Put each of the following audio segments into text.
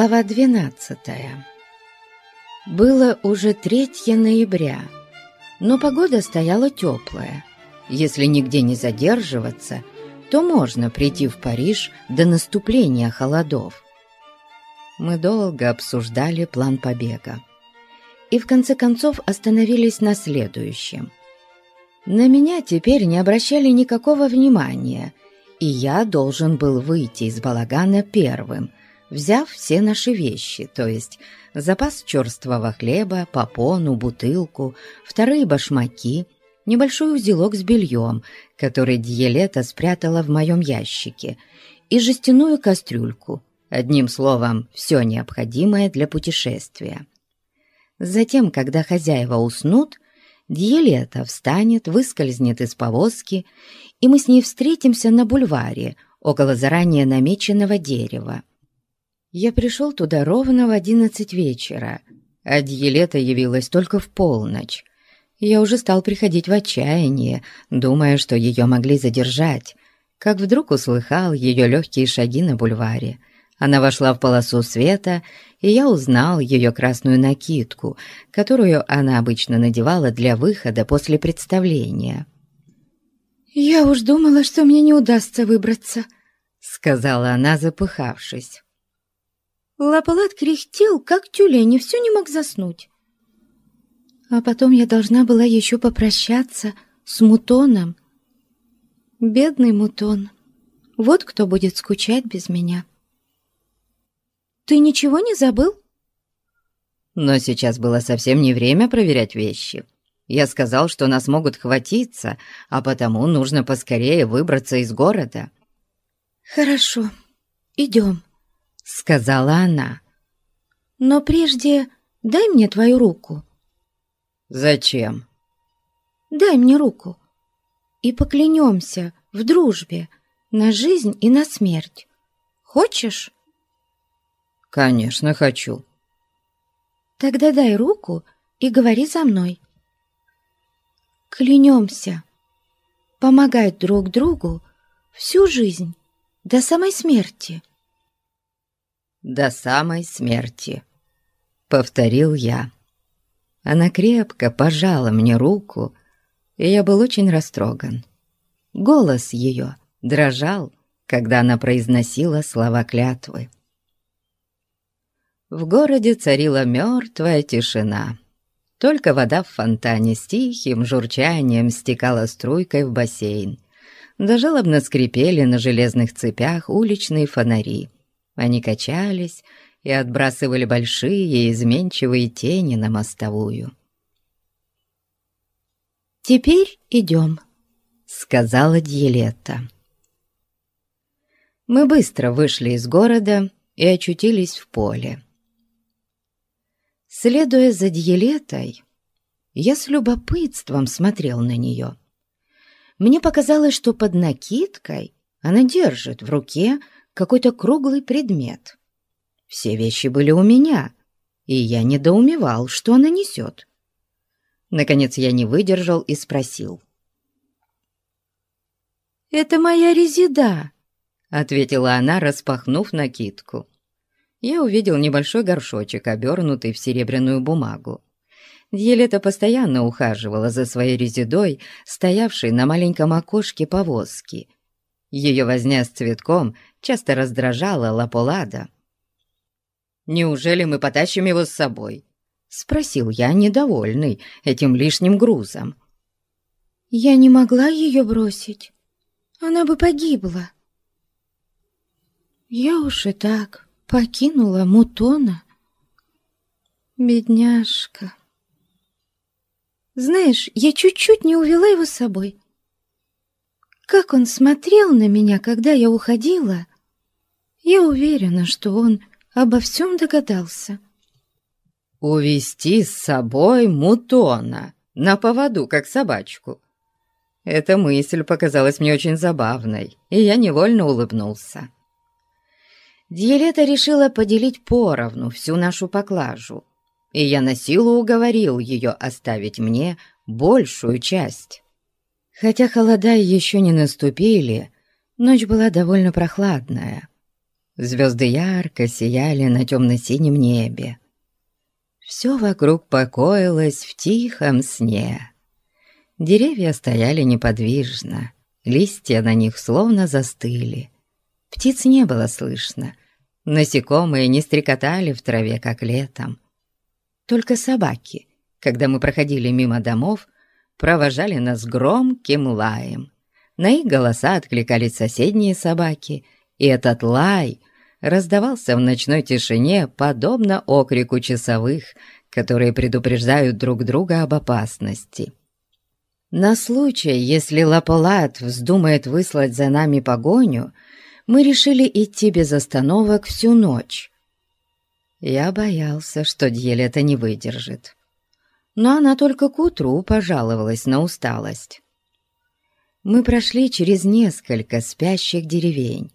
Глава двенадцатая Было уже 3 ноября, но погода стояла теплая. Если нигде не задерживаться, то можно прийти в Париж до наступления холодов. Мы долго обсуждали план побега и в конце концов остановились на следующем. На меня теперь не обращали никакого внимания, и я должен был выйти из балагана первым – взяв все наши вещи, то есть запас черствого хлеба, попону, бутылку, вторые башмаки, небольшой узелок с бельем, который Дьелета спрятала в моем ящике, и жестяную кастрюльку, одним словом, все необходимое для путешествия. Затем, когда хозяева уснут, Дьелета встанет, выскользнет из повозки, и мы с ней встретимся на бульваре, около заранее намеченного дерева. Я пришел туда ровно в одиннадцать вечера, а Дьелета явилась только в полночь. Я уже стал приходить в отчаяние, думая, что ее могли задержать, как вдруг услыхал ее легкие шаги на бульваре. Она вошла в полосу света, и я узнал ее красную накидку, которую она обычно надевала для выхода после представления. «Я уж думала, что мне не удастся выбраться», — сказала она, запыхавшись. Лапалат кряхтел, как тюлень, и все не мог заснуть. А потом я должна была еще попрощаться с Мутоном. Бедный Мутон, вот кто будет скучать без меня. Ты ничего не забыл? Но сейчас было совсем не время проверять вещи. Я сказал, что нас могут хватиться, а потому нужно поскорее выбраться из города. Хорошо, идем сказала она. «Но прежде дай мне твою руку». «Зачем?» «Дай мне руку, и поклянемся в дружбе на жизнь и на смерть. Хочешь?» «Конечно, хочу». «Тогда дай руку и говори за мной». «Клянемся помогать друг другу всю жизнь до самой смерти» до самой смерти», — повторил я. Она крепко пожала мне руку, и я был очень растроган. Голос ее дрожал, когда она произносила слова клятвы. В городе царила мертвая тишина. Только вода в фонтане с тихим журчанием стекала струйкой в бассейн, да жалобно скрипели на железных цепях уличные фонари. Они качались и отбрасывали большие изменчивые тени на мостовую. «Теперь идем», — сказала Дьелетта. Мы быстро вышли из города и очутились в поле. Следуя за Дьелетой, я с любопытством смотрел на нее. Мне показалось, что под накидкой она держит в руке какой-то круглый предмет. Все вещи были у меня, и я недоумевал, что она несет. Наконец я не выдержал и спросил. «Это моя резида», — ответила она, распахнув накидку. Я увидел небольшой горшочек, обернутый в серебряную бумагу. Елета постоянно ухаживала за своей резидой, стоявшей на маленьком окошке повозки. Ее возня с цветком часто раздражала Лаполада. «Неужели мы потащим его с собой?» — Спросил я, недовольный этим лишним грузом. Я не могла ее бросить. Она бы погибла. Я уж и так покинула Мутона. Бедняжка. Знаешь, я чуть-чуть не увела его с собой. Как он смотрел на меня, когда я уходила, я уверена, что он обо всем догадался. «Увести с собой Мутона на поводу, как собачку». Эта мысль показалась мне очень забавной, и я невольно улыбнулся. Диелета решила поделить поровну всю нашу поклажу, и я на силу уговорил ее оставить мне большую часть. Хотя холода еще не наступили, ночь была довольно прохладная. Звезды ярко сияли на темно-синем небе. Все вокруг покоилось в тихом сне. Деревья стояли неподвижно, листья на них словно застыли. Птиц не было слышно, насекомые не стрекотали в траве, как летом. Только собаки, когда мы проходили мимо домов, провожали нас громким лаем. На их голоса откликались соседние собаки, и этот лай раздавался в ночной тишине, подобно окрику часовых, которые предупреждают друг друга об опасности. На случай, если Лаполат вздумает выслать за нами погоню, мы решили идти без остановок всю ночь. Я боялся, что Дьелета не выдержит. Но она только к утру пожаловалась на усталость. Мы прошли через несколько спящих деревень,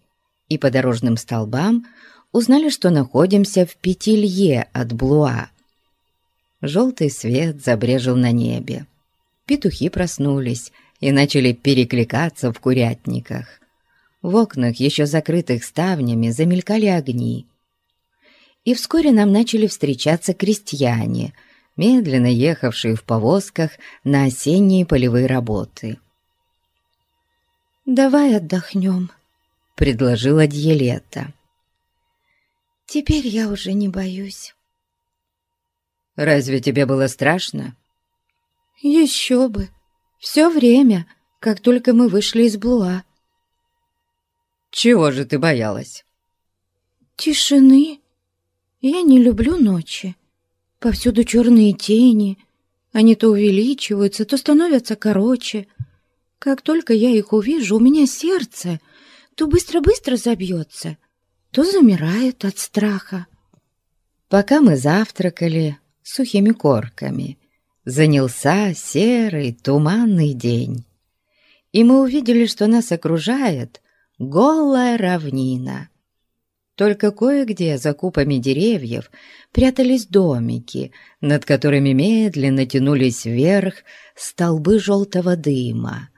и по дорожным столбам узнали, что находимся в пяти от Блуа. Желтый свет забрежил на небе. Петухи проснулись и начали перекликаться в курятниках. В окнах, еще закрытых ставнями, замелькали огни. И вскоре нам начали встречаться крестьяне, медленно ехавшие в повозках на осенние полевые работы. «Давай отдохнем», — предложила Дьелета. «Теперь я уже не боюсь». «Разве тебе было страшно?» «Еще бы! Все время, как только мы вышли из Блуа». «Чего же ты боялась?» «Тишины. Я не люблю ночи. Повсюду черные тени. Они то увеличиваются, то становятся короче. Как только я их увижу, у меня сердце то быстро-быстро забьется, то замирает от страха. Пока мы завтракали сухими корками, занялся серый туманный день, и мы увидели, что нас окружает голая равнина. Только кое-где за купами деревьев прятались домики, над которыми медленно тянулись вверх столбы желтого дыма.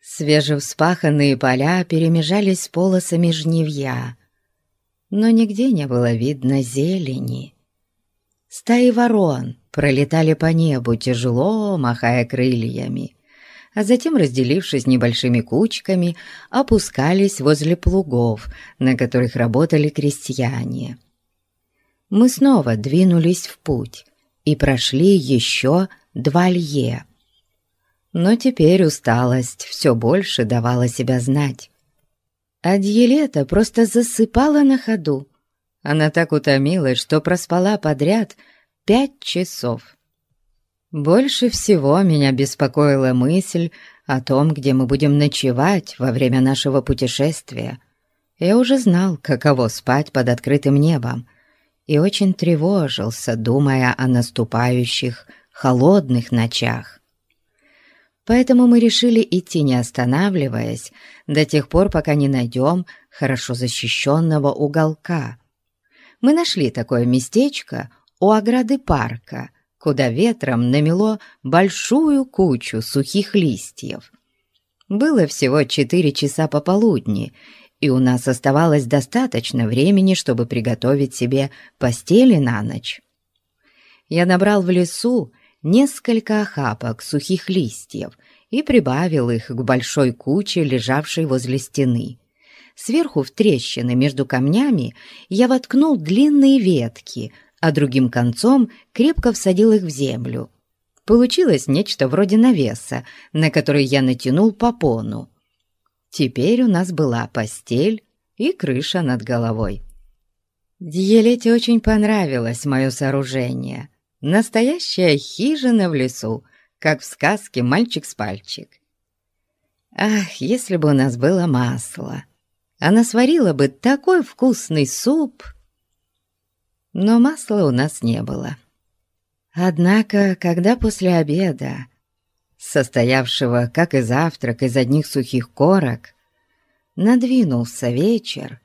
Свежевспаханные поля перемежались с полосами жневья, но нигде не было видно зелени. Стаи ворон пролетали по небу, тяжело махая крыльями, а затем, разделившись небольшими кучками, опускались возле плугов, на которых работали крестьяне. Мы снова двинулись в путь и прошли еще два лье но теперь усталость все больше давала себя знать. А Дьелета просто засыпала на ходу. Она так утомилась, что проспала подряд пять часов. Больше всего меня беспокоила мысль о том, где мы будем ночевать во время нашего путешествия. Я уже знал, каково спать под открытым небом, и очень тревожился, думая о наступающих холодных ночах. Поэтому мы решили идти не останавливаясь до тех пор, пока не найдем хорошо защищенного уголка. Мы нашли такое местечко у ограды парка, куда ветром намело большую кучу сухих листьев. Было всего четыре часа пополудни, и у нас оставалось достаточно времени, чтобы приготовить себе постели на ночь. Я набрал в лесу несколько охапок сухих листьев и прибавил их к большой куче, лежавшей возле стены. Сверху в трещины между камнями я воткнул длинные ветки, а другим концом крепко всадил их в землю. Получилось нечто вроде навеса, на который я натянул попону. Теперь у нас была постель и крыша над головой. Дьелете очень понравилось мое сооружение. Настоящая хижина в лесу, как в сказке «Мальчик с пальчик». Ах, если бы у нас было масло! Она сварила бы такой вкусный суп! Но масла у нас не было. Однако, когда после обеда, состоявшего, как и завтрак, из одних сухих корок, надвинулся вечер,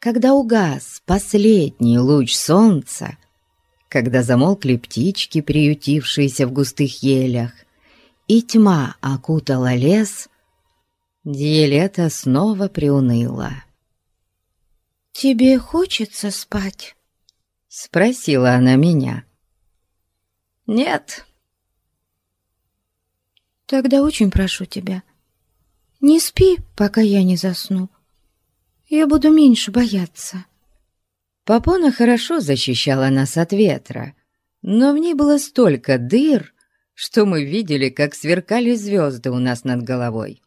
когда угас последний луч солнца, когда замолкли птички, приютившиеся в густых елях, и тьма окутала лес, Диелета снова приуныла. «Тебе хочется спать?» — спросила она меня. «Нет». «Тогда очень прошу тебя, не спи, пока я не засну. Я буду меньше бояться». Попона хорошо защищала нас от ветра, но в ней было столько дыр, что мы видели, как сверкали звезды у нас над головой.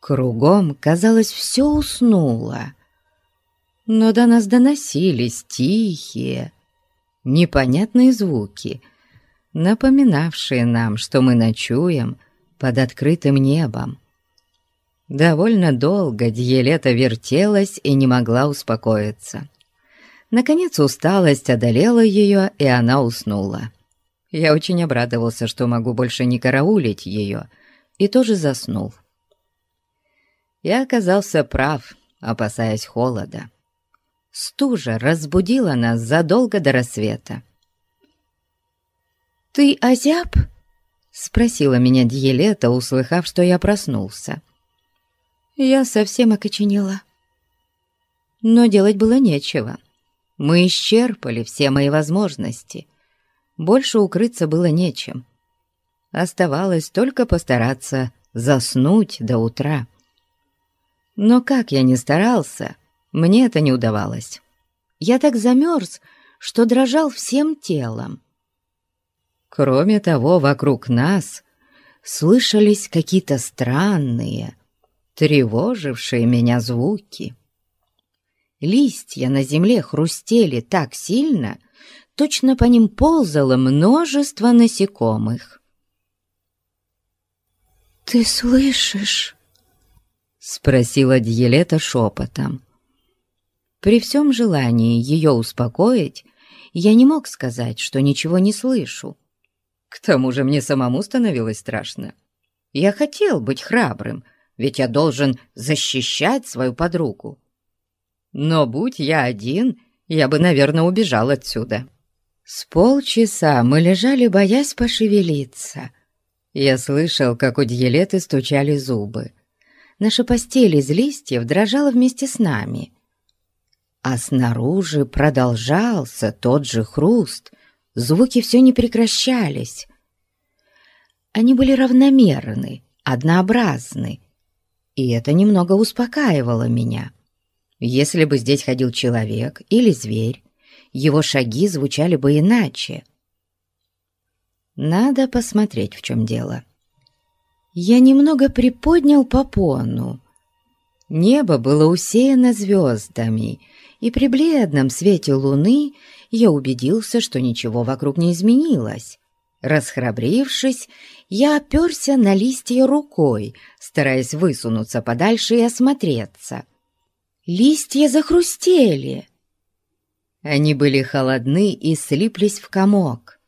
Кругом, казалось, все уснуло, но до нас доносились тихие, непонятные звуки, напоминавшие нам, что мы ночуем под открытым небом. Довольно долго Дьелета вертелась и не могла успокоиться. Наконец усталость одолела ее, и она уснула. Я очень обрадовался, что могу больше не караулить ее, и тоже заснул. Я оказался прав, опасаясь холода. Стужа разбудила нас задолго до рассвета. «Ты озяб?» — спросила меня Дьелета, услыхав, что я проснулся. Я совсем окоченела. Но делать было нечего. Мы исчерпали все мои возможности. Больше укрыться было нечем. Оставалось только постараться заснуть до утра. Но как я ни старался, мне это не удавалось. Я так замерз, что дрожал всем телом. Кроме того, вокруг нас слышались какие-то странные, тревожившие меня звуки. Листья на земле хрустели так сильно, точно по ним ползало множество насекомых. «Ты слышишь?» — спросила Дьелета шепотом. При всем желании ее успокоить, я не мог сказать, что ничего не слышу. К тому же мне самому становилось страшно. Я хотел быть храбрым, ведь я должен защищать свою подругу. Но будь я один, я бы, наверное, убежал отсюда. С полчаса мы лежали, боясь пошевелиться. Я слышал, как у Дьелеты стучали зубы. Наша постель из листьев дрожала вместе с нами. А снаружи продолжался тот же хруст, звуки все не прекращались. Они были равномерны, однообразны, и это немного успокаивало меня. Если бы здесь ходил человек или зверь, его шаги звучали бы иначе. Надо посмотреть, в чем дело. Я немного приподнял попону. Небо было усеяно звездами, и при бледном свете луны я убедился, что ничего вокруг не изменилось. Расхрабрившись, я оперся на листья рукой, стараясь высунуться подальше и осмотреться. Листья захрустели. Они были холодны и слиплись в комок.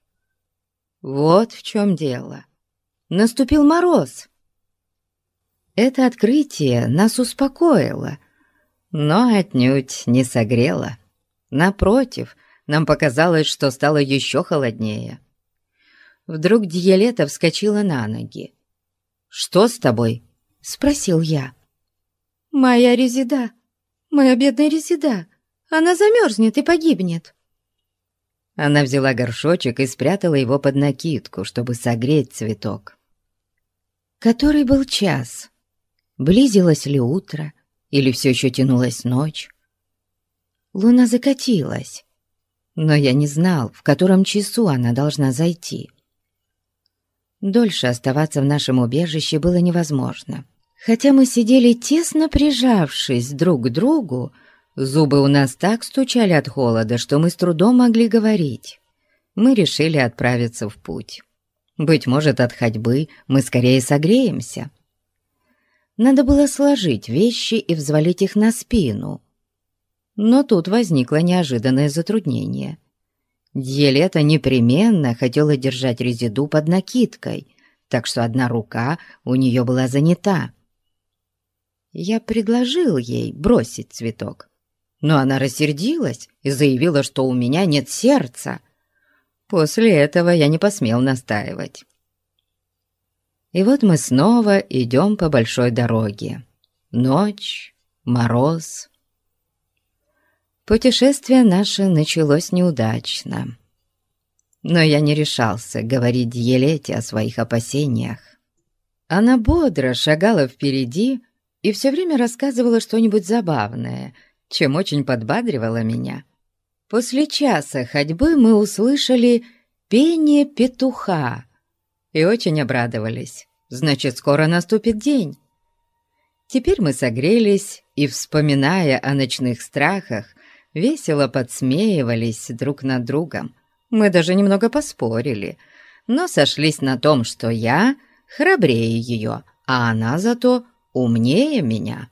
Вот в чем дело. Наступил мороз. Это открытие нас успокоило, но отнюдь не согрело. Напротив, нам показалось, что стало еще холоднее. Вдруг Дьелета вскочила на ноги. «Что с тобой?» — спросил я. «Моя резида, моя бедная резида, она замерзнет и погибнет». Она взяла горшочек и спрятала его под накидку, чтобы согреть цветок. Который был час? Близилось ли утро, или все еще тянулась ночь? Луна закатилась. но я не знал, в котором часу она должна зайти. Дольше оставаться в нашем убежище было невозможно. Хотя мы сидели тесно прижавшись друг к другу, зубы у нас так стучали от холода, что мы с трудом могли говорить. Мы решили отправиться в путь. Быть может, от ходьбы мы скорее согреемся. Надо было сложить вещи и взвалить их на спину. Но тут возникло неожиданное затруднение. Дьелета непременно хотела держать резиду под накидкой, так что одна рука у нее была занята. Я предложил ей бросить цветок, но она рассердилась и заявила, что у меня нет сердца. После этого я не посмел настаивать. И вот мы снова идем по большой дороге. Ночь, мороз. Путешествие наше началось неудачно. Но я не решался говорить Елете о своих опасениях. Она бодро шагала впереди и все время рассказывала что-нибудь забавное, чем очень подбадривала меня. После часа ходьбы мы услышали пение петуха и очень обрадовались. Значит, скоро наступит день. Теперь мы согрелись и, вспоминая о ночных страхах, весело подсмеивались друг над другом. Мы даже немного поспорили, но сошлись на том, что я храбрее ее, а она зато умнее меня.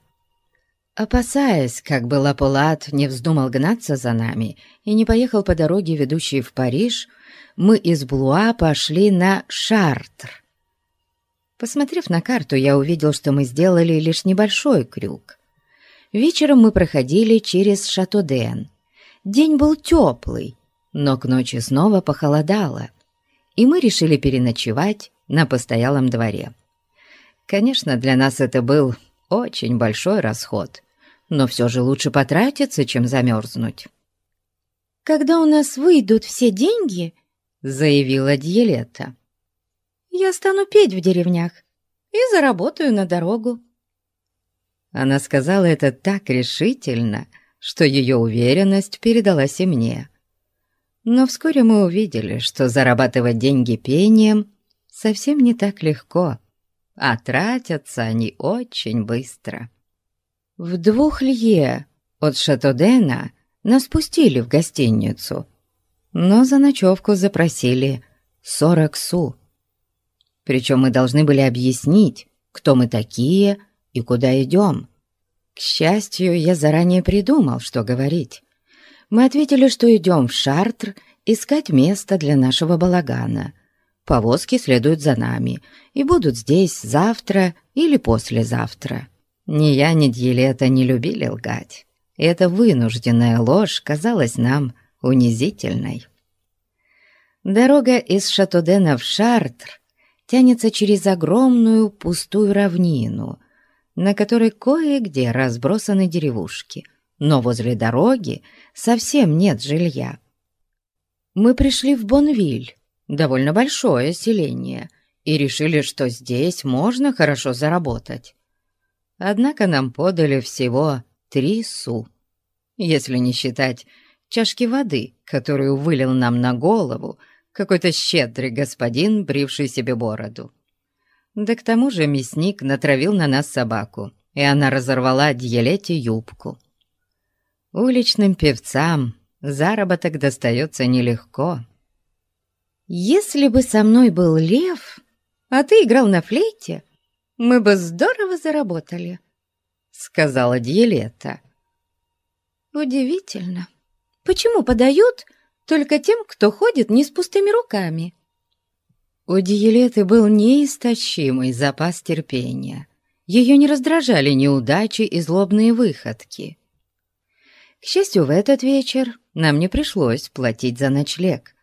Опасаясь, как бы Лапулат не вздумал гнаться за нами и не поехал по дороге, ведущей в Париж, мы из Блуа пошли на Шартр. Посмотрев на карту, я увидел, что мы сделали лишь небольшой крюк. Вечером мы проходили через Шатоден. День был теплый, но к ночи снова похолодало, и мы решили переночевать на постоялом дворе. Конечно, для нас это был очень большой расход, но все же лучше потратиться, чем замерзнуть. «Когда у нас выйдут все деньги», — заявила Дьелета, — «я стану петь в деревнях и заработаю на дорогу». Она сказала это так решительно, что ее уверенность передалась и мне. Но вскоре мы увидели, что зарабатывать деньги пением совсем не так легко, а тратятся они очень быстро. В двух лье от Шатодена нас пустили в гостиницу, но за ночевку запросили сорок су. Причем мы должны были объяснить, кто мы такие и куда идем. К счастью, я заранее придумал, что говорить. Мы ответили, что идем в Шартр искать место для нашего балагана. Повозки следуют за нами и будут здесь завтра или послезавтра. Ни я, ни Дьелета не любили лгать. Эта вынужденная ложь казалась нам унизительной. Дорога из Шатодена в Шартр тянется через огромную пустую равнину, на которой кое-где разбросаны деревушки, но возле дороги совсем нет жилья. Мы пришли в Бонвиль, довольно большое селение, и решили, что здесь можно хорошо заработать. Однако нам подали всего три су, если не считать чашки воды, которую вылил нам на голову какой-то щедрый господин, бривший себе бороду. Да к тому же мясник натравил на нас собаку, и она разорвала Дьелете юбку. Уличным певцам заработок достается нелегко. «Если бы со мной был лев, а ты играл на флейте, мы бы здорово заработали», — сказала Дьелета. «Удивительно. Почему подают только тем, кто ходит не с пустыми руками?» У Диелеты был неистощимый запас терпения. Ее не раздражали неудачи и злобные выходки. К счастью, в этот вечер нам не пришлось платить за ночлег.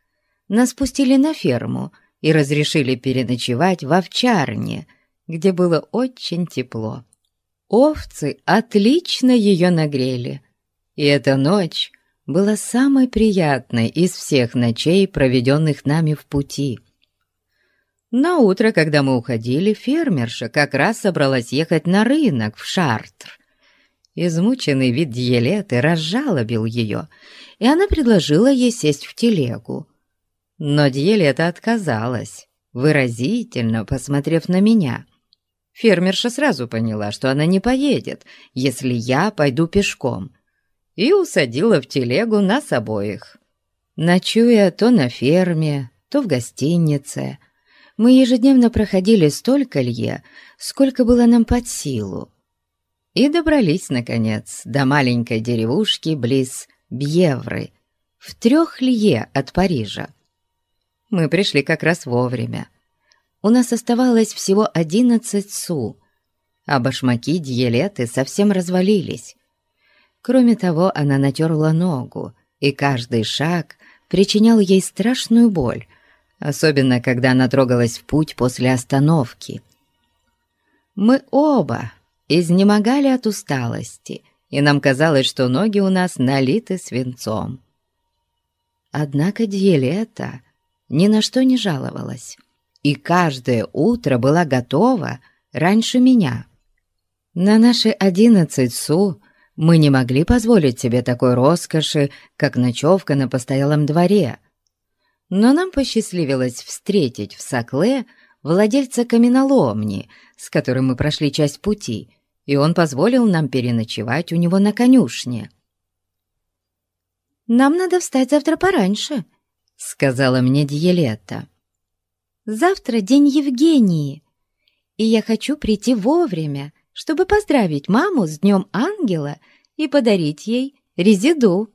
Нас пустили на ферму и разрешили переночевать в овчарне — где было очень тепло. Овцы отлично ее нагрели, и эта ночь была самой приятной из всех ночей, проведенных нами в пути. На утро, когда мы уходили, фермерша как раз собралась ехать на рынок в Шартр, Измученный вид Диелеты разжалобил ее, и она предложила ей сесть в телегу. Но Диелета отказалась, выразительно посмотрев на меня. Фермерша сразу поняла, что она не поедет, если я пойду пешком, и усадила в телегу нас обоих. Ночуя то на ферме, то в гостинице, мы ежедневно проходили столько лье, сколько было нам под силу, и добрались, наконец, до маленькой деревушки близ Бьевры, в трех лье от Парижа. Мы пришли как раз вовремя. У нас оставалось всего одиннадцать су, а башмаки Дьелеты совсем развалились. Кроме того, она натерла ногу, и каждый шаг причинял ей страшную боль, особенно когда она трогалась в путь после остановки. Мы оба изнемогали от усталости, и нам казалось, что ноги у нас налиты свинцом. Однако Диелета ни на что не жаловалась, и каждое утро была готова раньше меня. На наши одиннадцать су мы не могли позволить себе такой роскоши, как ночевка на постоялом дворе. Но нам посчастливилось встретить в Сакле владельца каменоломни, с которым мы прошли часть пути, и он позволил нам переночевать у него на конюшне. «Нам надо встать завтра пораньше», — сказала мне Диелета. «Завтра день Евгении, и я хочу прийти вовремя, чтобы поздравить маму с Днем Ангела и подарить ей резиду».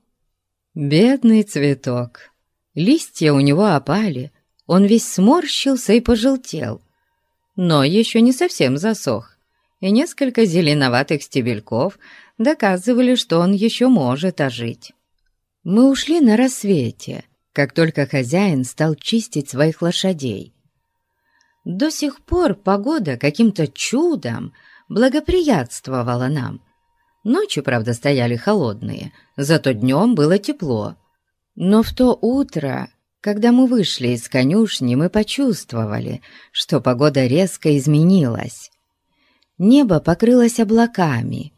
Бедный цветок. Листья у него опали, он весь сморщился и пожелтел, но еще не совсем засох и несколько зеленоватых стебельков доказывали, что он еще может ожить. Мы ушли на рассвете, как только хозяин стал чистить своих лошадей. До сих пор погода каким-то чудом благоприятствовала нам. Ночи, правда, стояли холодные, зато днем было тепло. Но в то утро, когда мы вышли из конюшни, мы почувствовали, что погода резко изменилась. Небо покрылось облаками.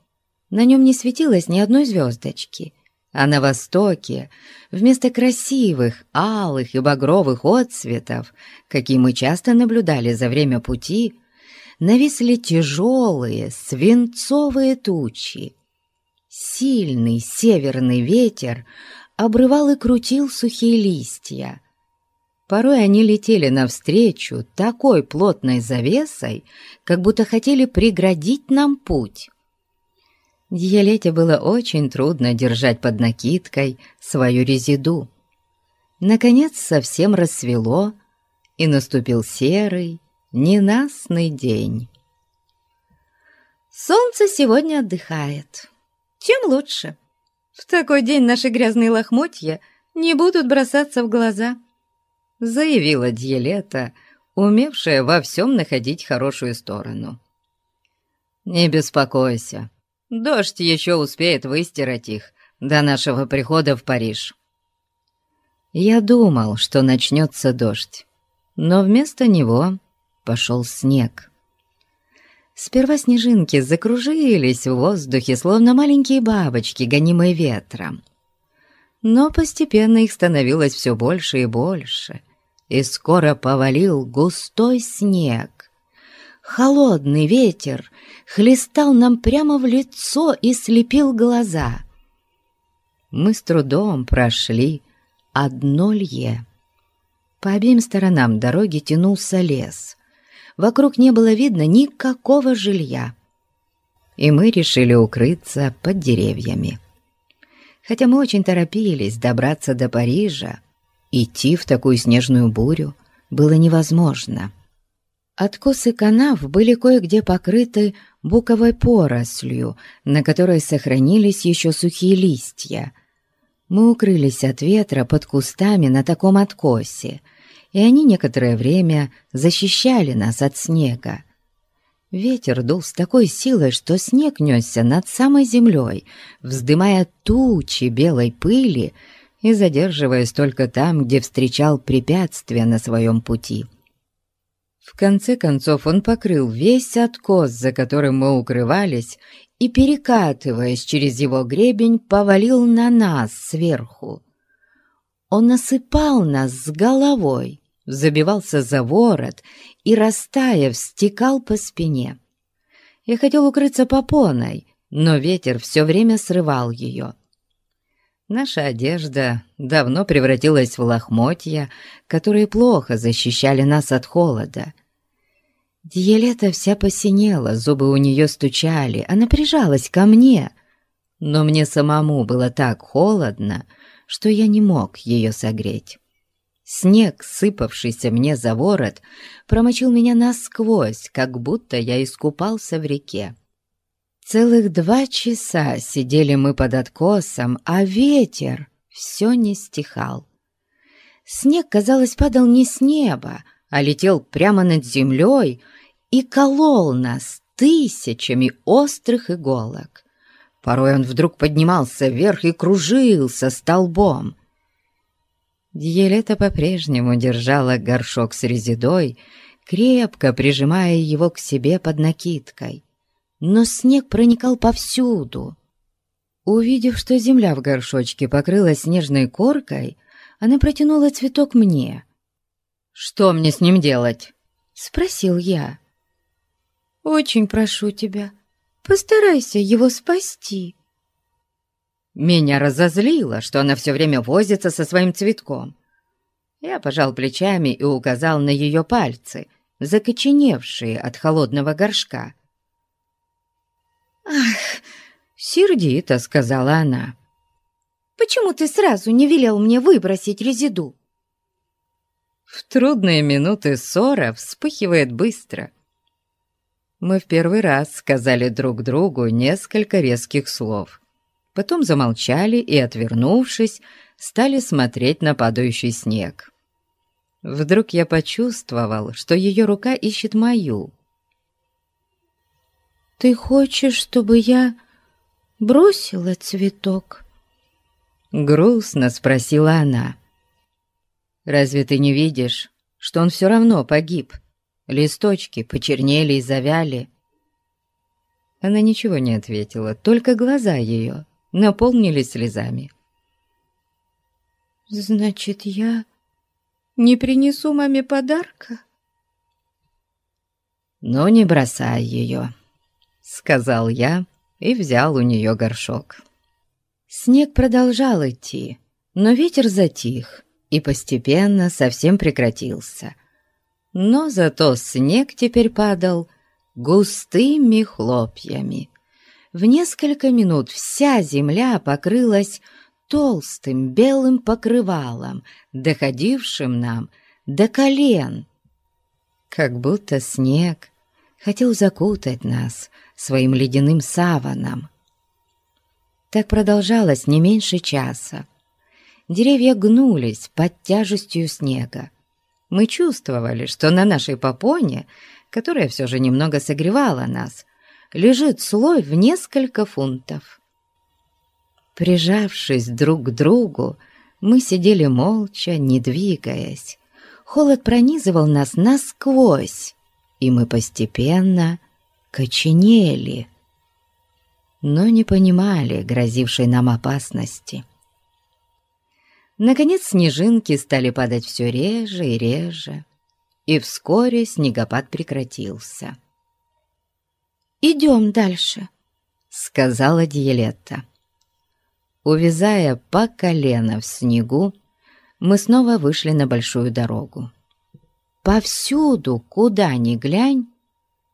На нем не светилось ни одной звездочки, а на востоке, вместо красивых, алых и багровых отцветов, какие мы часто наблюдали за время пути, нависли тяжелые свинцовые тучи. Сильный северный ветер обрывал и крутил сухие листья, Порой они летели навстречу такой плотной завесой, как будто хотели преградить нам путь. Дьялете было очень трудно держать под накидкой свою резиду. Наконец совсем рассвело, и наступил серый, ненастный день. «Солнце сегодня отдыхает. Тем лучше. В такой день наши грязные лохмотья не будут бросаться в глаза» заявила Дьелета, умевшая во всем находить хорошую сторону. «Не беспокойся, дождь еще успеет выстирать их до нашего прихода в Париж». Я думал, что начнется дождь, но вместо него пошел снег. Сперва снежинки закружились в воздухе, словно маленькие бабочки, гонимые ветром. Но постепенно их становилось все больше и больше, и скоро повалил густой снег. Холодный ветер хлестал нам прямо в лицо и слепил глаза. Мы с трудом прошли одно лье. По обеим сторонам дороги тянулся лес. Вокруг не было видно никакого жилья. И мы решили укрыться под деревьями. Хотя мы очень торопились добраться до Парижа, Идти в такую снежную бурю было невозможно. Откосы канав были кое-где покрыты буковой порослью, на которой сохранились еще сухие листья. Мы укрылись от ветра под кустами на таком откосе, и они некоторое время защищали нас от снега. Ветер дул с такой силой, что снег несся над самой землей, вздымая тучи белой пыли, и задерживаясь только там, где встречал препятствия на своем пути. В конце концов он покрыл весь откос, за которым мы укрывались, и, перекатываясь через его гребень, повалил на нас сверху. Он насыпал нас с головой, забивался за ворот и, растаяв, стекал по спине. Я хотел укрыться попоной, но ветер все время срывал ее. Наша одежда давно превратилась в лохмотья, которые плохо защищали нас от холода. Диелета вся посинела, зубы у нее стучали, она прижалась ко мне, но мне самому было так холодно, что я не мог ее согреть. Снег, сыпавшийся мне за ворот, промочил меня насквозь, как будто я искупался в реке. Целых два часа сидели мы под откосом, а ветер все не стихал. Снег, казалось, падал не с неба, а летел прямо над землей и колол нас тысячами острых иголок. Порой он вдруг поднимался вверх и кружился столбом. Диелета по-прежнему держала горшок с резидой, крепко прижимая его к себе под накидкой. Но снег проникал повсюду. Увидев, что земля в горшочке покрылась снежной коркой, она протянула цветок мне. «Что мне с ним делать?» — спросил я. «Очень прошу тебя, постарайся его спасти», меня разозлило, что она все время возится со своим цветком. Я пожал плечами и указал на ее пальцы, закоченевшие от холодного горшка. «Ах!» — сердито сказала она. «Почему ты сразу не велел мне выбросить резиду?» В трудные минуты ссора вспыхивает быстро. Мы в первый раз сказали друг другу несколько резких слов потом замолчали и, отвернувшись, стали смотреть на падающий снег. Вдруг я почувствовал, что ее рука ищет мою. «Ты хочешь, чтобы я бросила цветок?» Грустно спросила она. «Разве ты не видишь, что он все равно погиб? Листочки почернели и завяли». Она ничего не ответила, только глаза ее наполнились слезами. «Значит, я не принесу маме подарка?» «Ну, не бросай ее», — сказал я и взял у нее горшок. Снег продолжал идти, но ветер затих и постепенно совсем прекратился. Но зато снег теперь падал густыми хлопьями, в несколько минут вся земля покрылась толстым белым покрывалом, доходившим нам до колен. Как будто снег хотел закутать нас своим ледяным саваном. Так продолжалось не меньше часа. Деревья гнулись под тяжестью снега. Мы чувствовали, что на нашей попоне, которая все же немного согревала нас, лежит слой в несколько фунтов. Прижавшись друг к другу, мы сидели молча, не двигаясь. Холод пронизывал нас насквозь, и мы постепенно коченели, но не понимали грозившей нам опасности. Наконец снежинки стали падать все реже и реже, и вскоре снегопад прекратился. «Идем дальше», — сказала Диелетта. Увязая по колено в снегу, мы снова вышли на большую дорогу. Повсюду, куда ни глянь,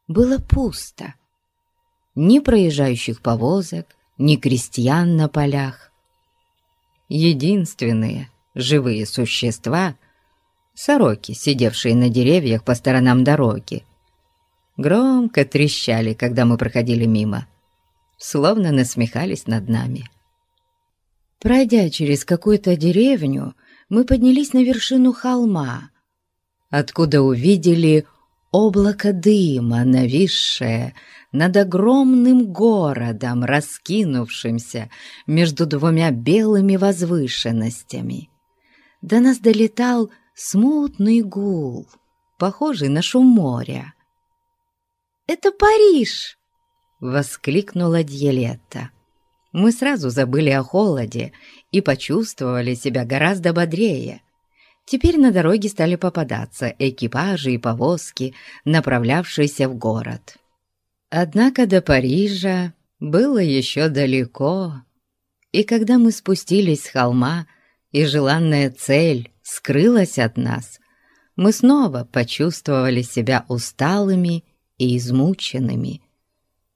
было пусто. Ни проезжающих повозок, ни крестьян на полях. Единственные живые существа — сороки, сидевшие на деревьях по сторонам дороги, громко трещали, когда мы проходили мимо, словно насмехались над нами. Пройдя через какую-то деревню, мы поднялись на вершину холма, откуда увидели облако дыма, нависшее над огромным городом, раскинувшимся между двумя белыми возвышенностями. До нас долетал смутный гул, похожий на шум моря. Это Париж!» воскликнула Дьелетта. Мы сразу забыли о холоде и почувствовали себя гораздо бодрее. Теперь на дороге стали попадаться экипажи и повозки, направлявшиеся в город. Однако до Парижа было еще далеко, и когда мы спустились с холма, и желанная цель скрылась от нас, мы снова почувствовали себя усталыми и измученными.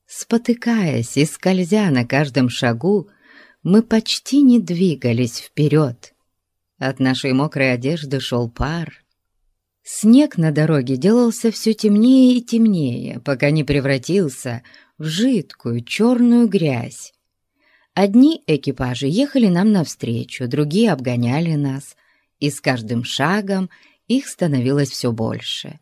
Спотыкаясь и скользя на каждом шагу, мы почти не двигались вперед. От нашей мокрой одежды шел пар. Снег на дороге делался все темнее и темнее, пока не превратился в жидкую черную грязь. Одни экипажи ехали нам навстречу, другие обгоняли нас, и с каждым шагом их становилось все больше.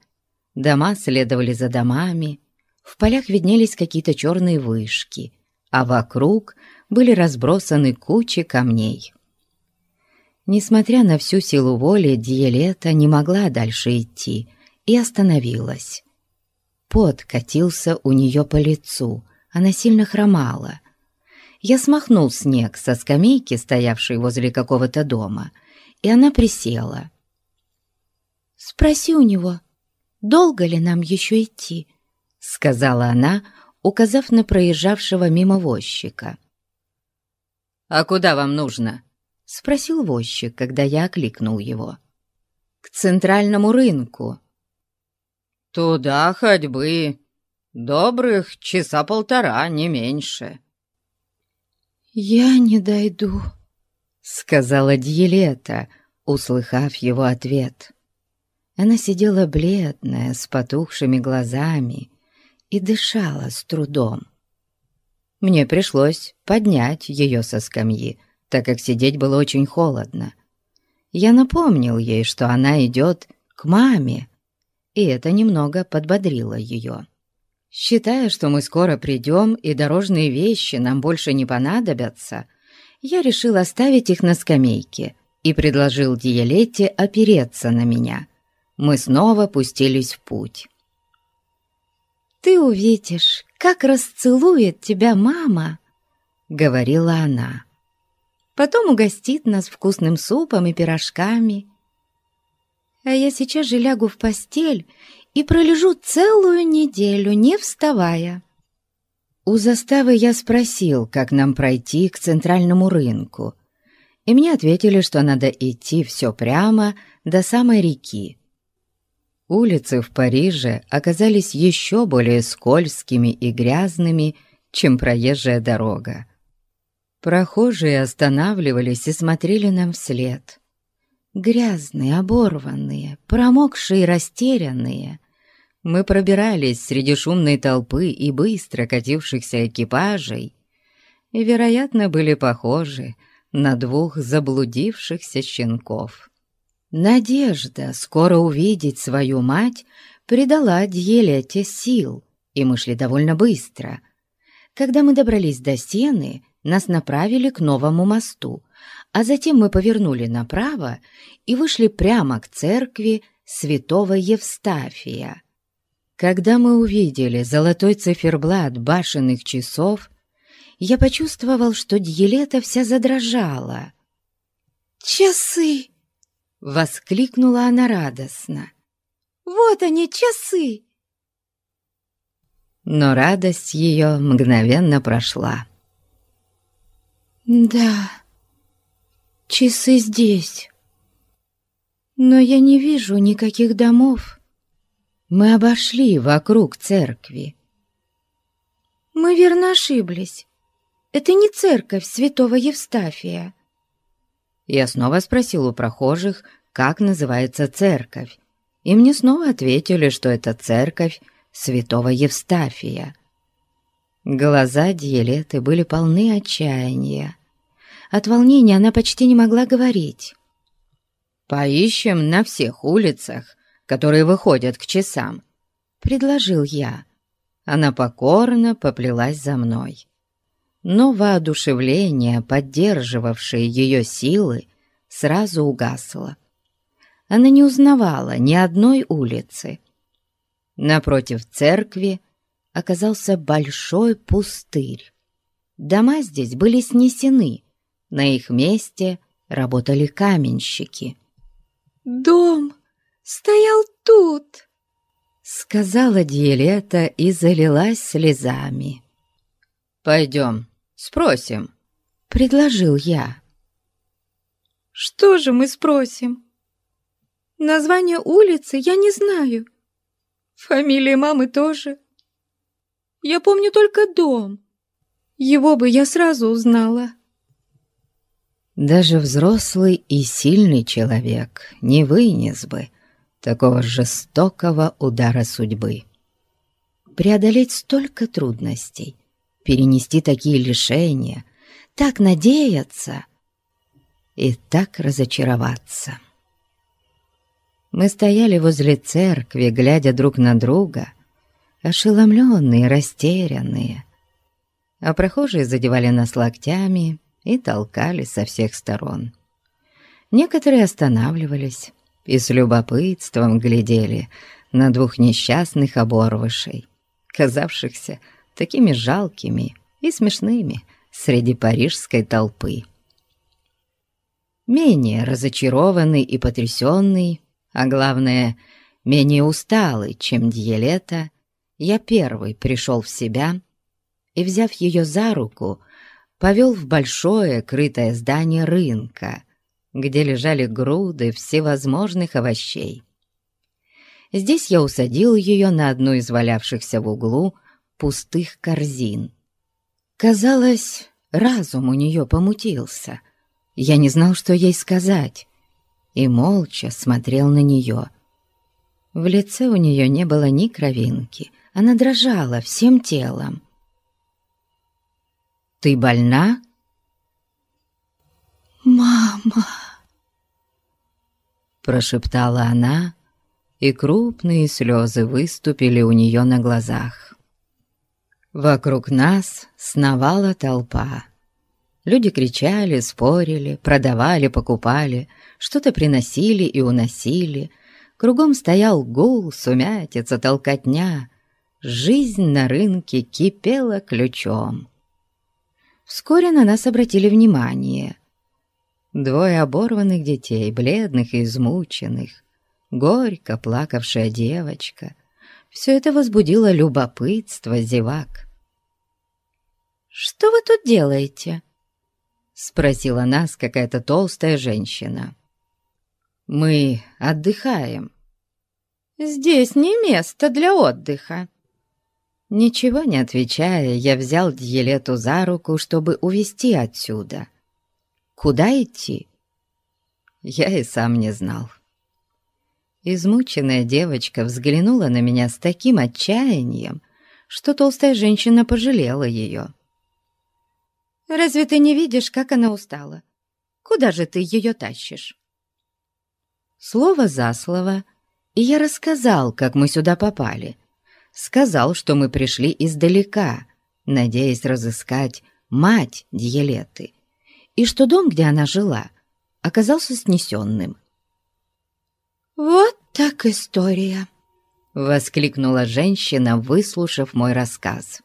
Дома следовали за домами, в полях виднелись какие-то черные вышки, а вокруг были разбросаны кучи камней. Несмотря на всю силу воли, Диелета не могла дальше идти и остановилась. Пот катился у нее по лицу, она сильно хромала. Я смахнул снег со скамейки, стоявшей возле какого-то дома, и она присела. «Спроси у него, долго ли нам еще идти?» — сказала она, указав на проезжавшего мимо возчика. «А куда вам нужно?» — спросил возчик, когда я окликнул его. «К центральному рынку». «Туда ходьбы. Добрых часа полтора, не меньше». «Я не дойду», — сказала Дьелета, услыхав его ответ. Она сидела бледная, с потухшими глазами и дышала с трудом. Мне пришлось поднять ее со скамьи, так как сидеть было очень холодно. Я напомнил ей, что она идет к маме, и это немного подбодрило ее. Считая, что мы скоро придем и дорожные вещи нам больше не понадобятся, я решил оставить их на скамейке и предложил Диалете опереться на меня. Мы снова пустились в путь. «Ты увидишь, как расцелует тебя мама», — говорила она. «Потом угостит нас вкусным супом и пирожками. А я сейчас же лягу в постель и пролежу целую неделю, не вставая». У заставы я спросил, как нам пройти к центральному рынку, и мне ответили, что надо идти все прямо до самой реки. Улицы в Париже оказались еще более скользкими и грязными, чем проезжая дорога. Прохожие останавливались и смотрели нам вслед. Грязные, оборванные, промокшие растерянные, мы пробирались среди шумной толпы и быстро катившихся экипажей и, вероятно, были похожи на двух заблудившихся щенков. Надежда скоро увидеть свою мать придала Дьелете сил, и мы шли довольно быстро. Когда мы добрались до стены, нас направили к новому мосту, а затем мы повернули направо и вышли прямо к церкви святого Евстафия. Когда мы увидели золотой циферблат башенных часов, я почувствовал, что Дьелета вся задрожала. «Часы!» — воскликнула она радостно. «Вот они, часы!» Но радость ее мгновенно прошла. «Да, часы здесь, но я не вижу никаких домов». Мы обошли вокруг церкви. Мы верно ошиблись. Это не церковь святого Евстафия. Я снова спросил у прохожих, как называется церковь, и мне снова ответили, что это церковь святого Евстафия. Глаза Диелеты были полны отчаяния. От волнения она почти не могла говорить. «Поищем на всех улицах которые выходят к часам», — предложил я. Она покорно поплелась за мной. Но воодушевление, поддерживавшее ее силы, сразу угасло. Она не узнавала ни одной улицы. Напротив церкви оказался большой пустырь. Дома здесь были снесены, на их месте работали каменщики. «Дом стоял тут!» — сказала Диелета и залилась слезами. «Пойдем, спросим», — предложил я. «Что же мы спросим? Название улицы я не знаю. Фамилии мамы тоже. Я помню только дом. Его бы я сразу узнала». Даже взрослый и сильный человек не вынес бы такого жестокого удара судьбы. Преодолеть столько трудностей, перенести такие лишения, так надеяться и так разочароваться. Мы стояли возле церкви, глядя друг на друга, ошеломленные, растерянные, а прохожие задевали нас локтями и толкали со всех сторон. Некоторые останавливались и с любопытством глядели на двух несчастных оборвышей, казавшихся такими жалкими и смешными среди парижской толпы. Менее разочарованный и потрясенный, а главное, менее усталый, чем Дьелета, я первый пришел в себя и, взяв ее за руку, повел в большое крытое здание рынка, где лежали груды всевозможных овощей. Здесь я усадил ее на одну из валявшихся в углу пустых корзин. Казалось, разум у нее помутился. Я не знал, что ей сказать, и молча смотрел на нее. В лице у нее не было ни кровинки, она дрожала всем телом. Ты больна?» «Мама!» Прошептала она, и крупные слезы выступили у нее на глазах. Вокруг нас сновала толпа. Люди кричали, спорили, продавали, покупали, что-то приносили и уносили. Кругом стоял гул, сумятица, толкотня. Жизнь на рынке кипела ключом. Вскоре на нас обратили внимание. Двое оборванных детей, бледных и измученных, горько плакавшая девочка. Все это возбудило любопытство зевак. «Что вы тут делаете?» — спросила нас какая-то толстая женщина. «Мы отдыхаем». «Здесь не место для отдыха», Ничего не отвечая, я взял Дьелету за руку, чтобы увести отсюда. Куда идти? Я и сам не знал. Измученная девочка взглянула на меня с таким отчаянием, что толстая женщина пожалела ее. «Разве ты не видишь, как она устала? Куда же ты ее тащишь?» Слово за слово, и я рассказал, как мы сюда попали — сказал, что мы пришли издалека, надеясь разыскать мать Дьелеты, и что дом, где она жила, оказался снесенным. «Вот так история!» — воскликнула женщина, выслушав мой рассказ.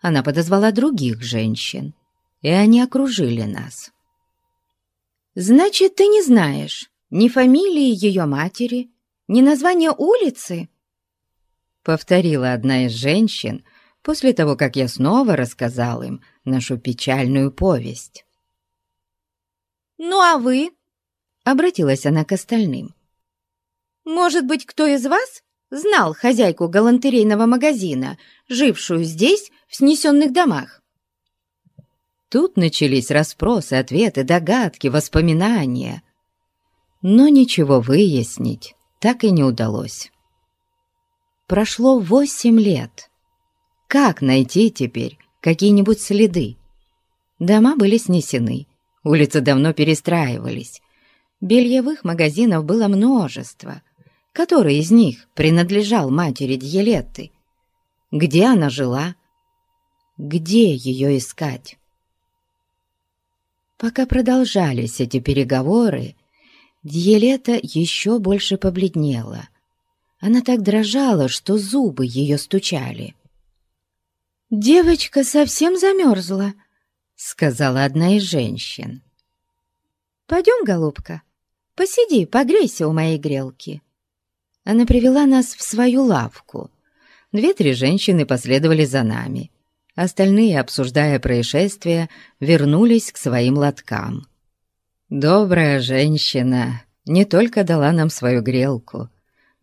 Она подозвала других женщин, и они окружили нас. «Значит, ты не знаешь ни фамилии ее матери, ни названия улицы?» — повторила одна из женщин после того, как я снова рассказал им нашу печальную повесть. «Ну а вы?» — обратилась она к остальным. «Может быть, кто из вас знал хозяйку галантерейного магазина, жившую здесь, в снесенных домах?» Тут начались расспросы, ответы, догадки, воспоминания. Но ничего выяснить так и не удалось. Прошло восемь лет. Как найти теперь какие-нибудь следы? Дома были снесены, улицы давно перестраивались. Бельевых магазинов было множество. Который из них принадлежал матери Дьелетты? Где она жила? Где ее искать? Пока продолжались эти переговоры, Дьелета еще больше побледнела — она так дрожала, что зубы ее стучали. девочка совсем замерзла», — сказала одна из женщин. «Пойдем, голубка, посиди, погрейся у моей грелки». Она привела нас в свою лавку. Две-три женщины последовали за нами. Остальные, обсуждая происшествие, вернулись к своим лоткам. Добрая женщина не только дала нам свою грелку,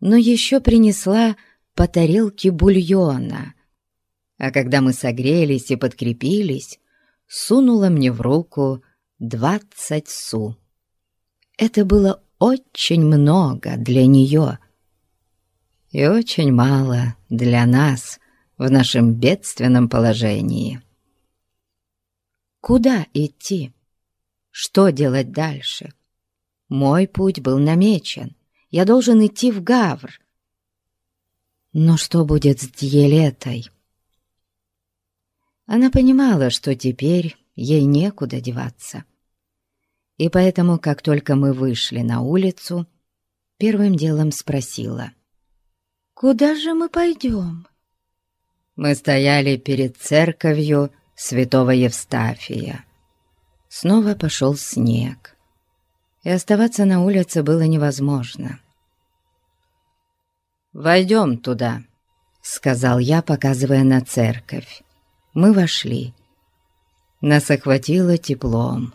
но еще принесла по тарелке бульона. А когда мы согрелись и подкрепились, сунула мне в руку двадцать су. Это было очень много для нее и очень мало для нас в нашем бедственном положении. Куда идти? Что делать дальше? Мой путь был намечен. Я должен идти в Гавр. Но что будет с Дьелетой? Она понимала, что теперь ей некуда деваться. И поэтому, как только мы вышли на улицу, первым делом спросила. «Куда же мы пойдем?» Мы стояли перед церковью святого Евстафия. Снова пошел снег, и оставаться на улице было невозможно. «Войдем туда», — сказал я, показывая на церковь. Мы вошли. Нас охватило теплом.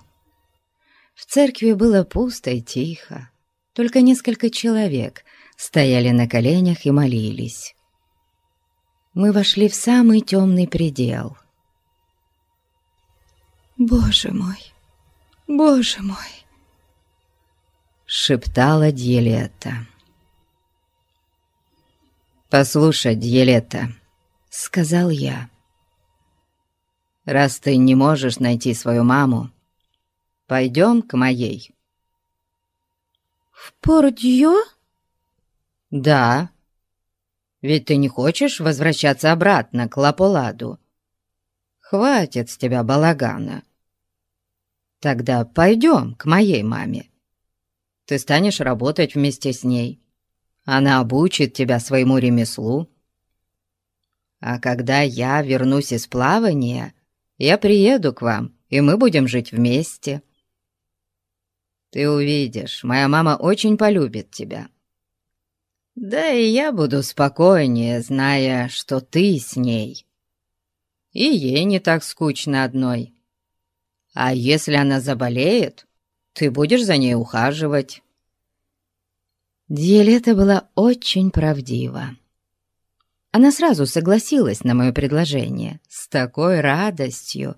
В церкви было пусто и тихо. Только несколько человек стояли на коленях и молились. Мы вошли в самый темный предел. «Боже мой! Боже мой!» Шептала Дьелета. «Послушай, Дьелета», — сказал я. «Раз ты не можешь найти свою маму, пойдем к моей». «В Пордьё?» «Да. Ведь ты не хочешь возвращаться обратно к Лаполаду. Хватит с тебя балагана. Тогда пойдем к моей маме. Ты станешь работать вместе с ней». Она обучит тебя своему ремеслу. А когда я вернусь из плавания, я приеду к вам, и мы будем жить вместе. Ты увидишь, моя мама очень полюбит тебя. Да и я буду спокойнее, зная, что ты с ней. И ей не так скучно одной. А если она заболеет, ты будешь за ней ухаживать. Диелета была очень правдива. Она сразу согласилась на мое предложение с такой радостью,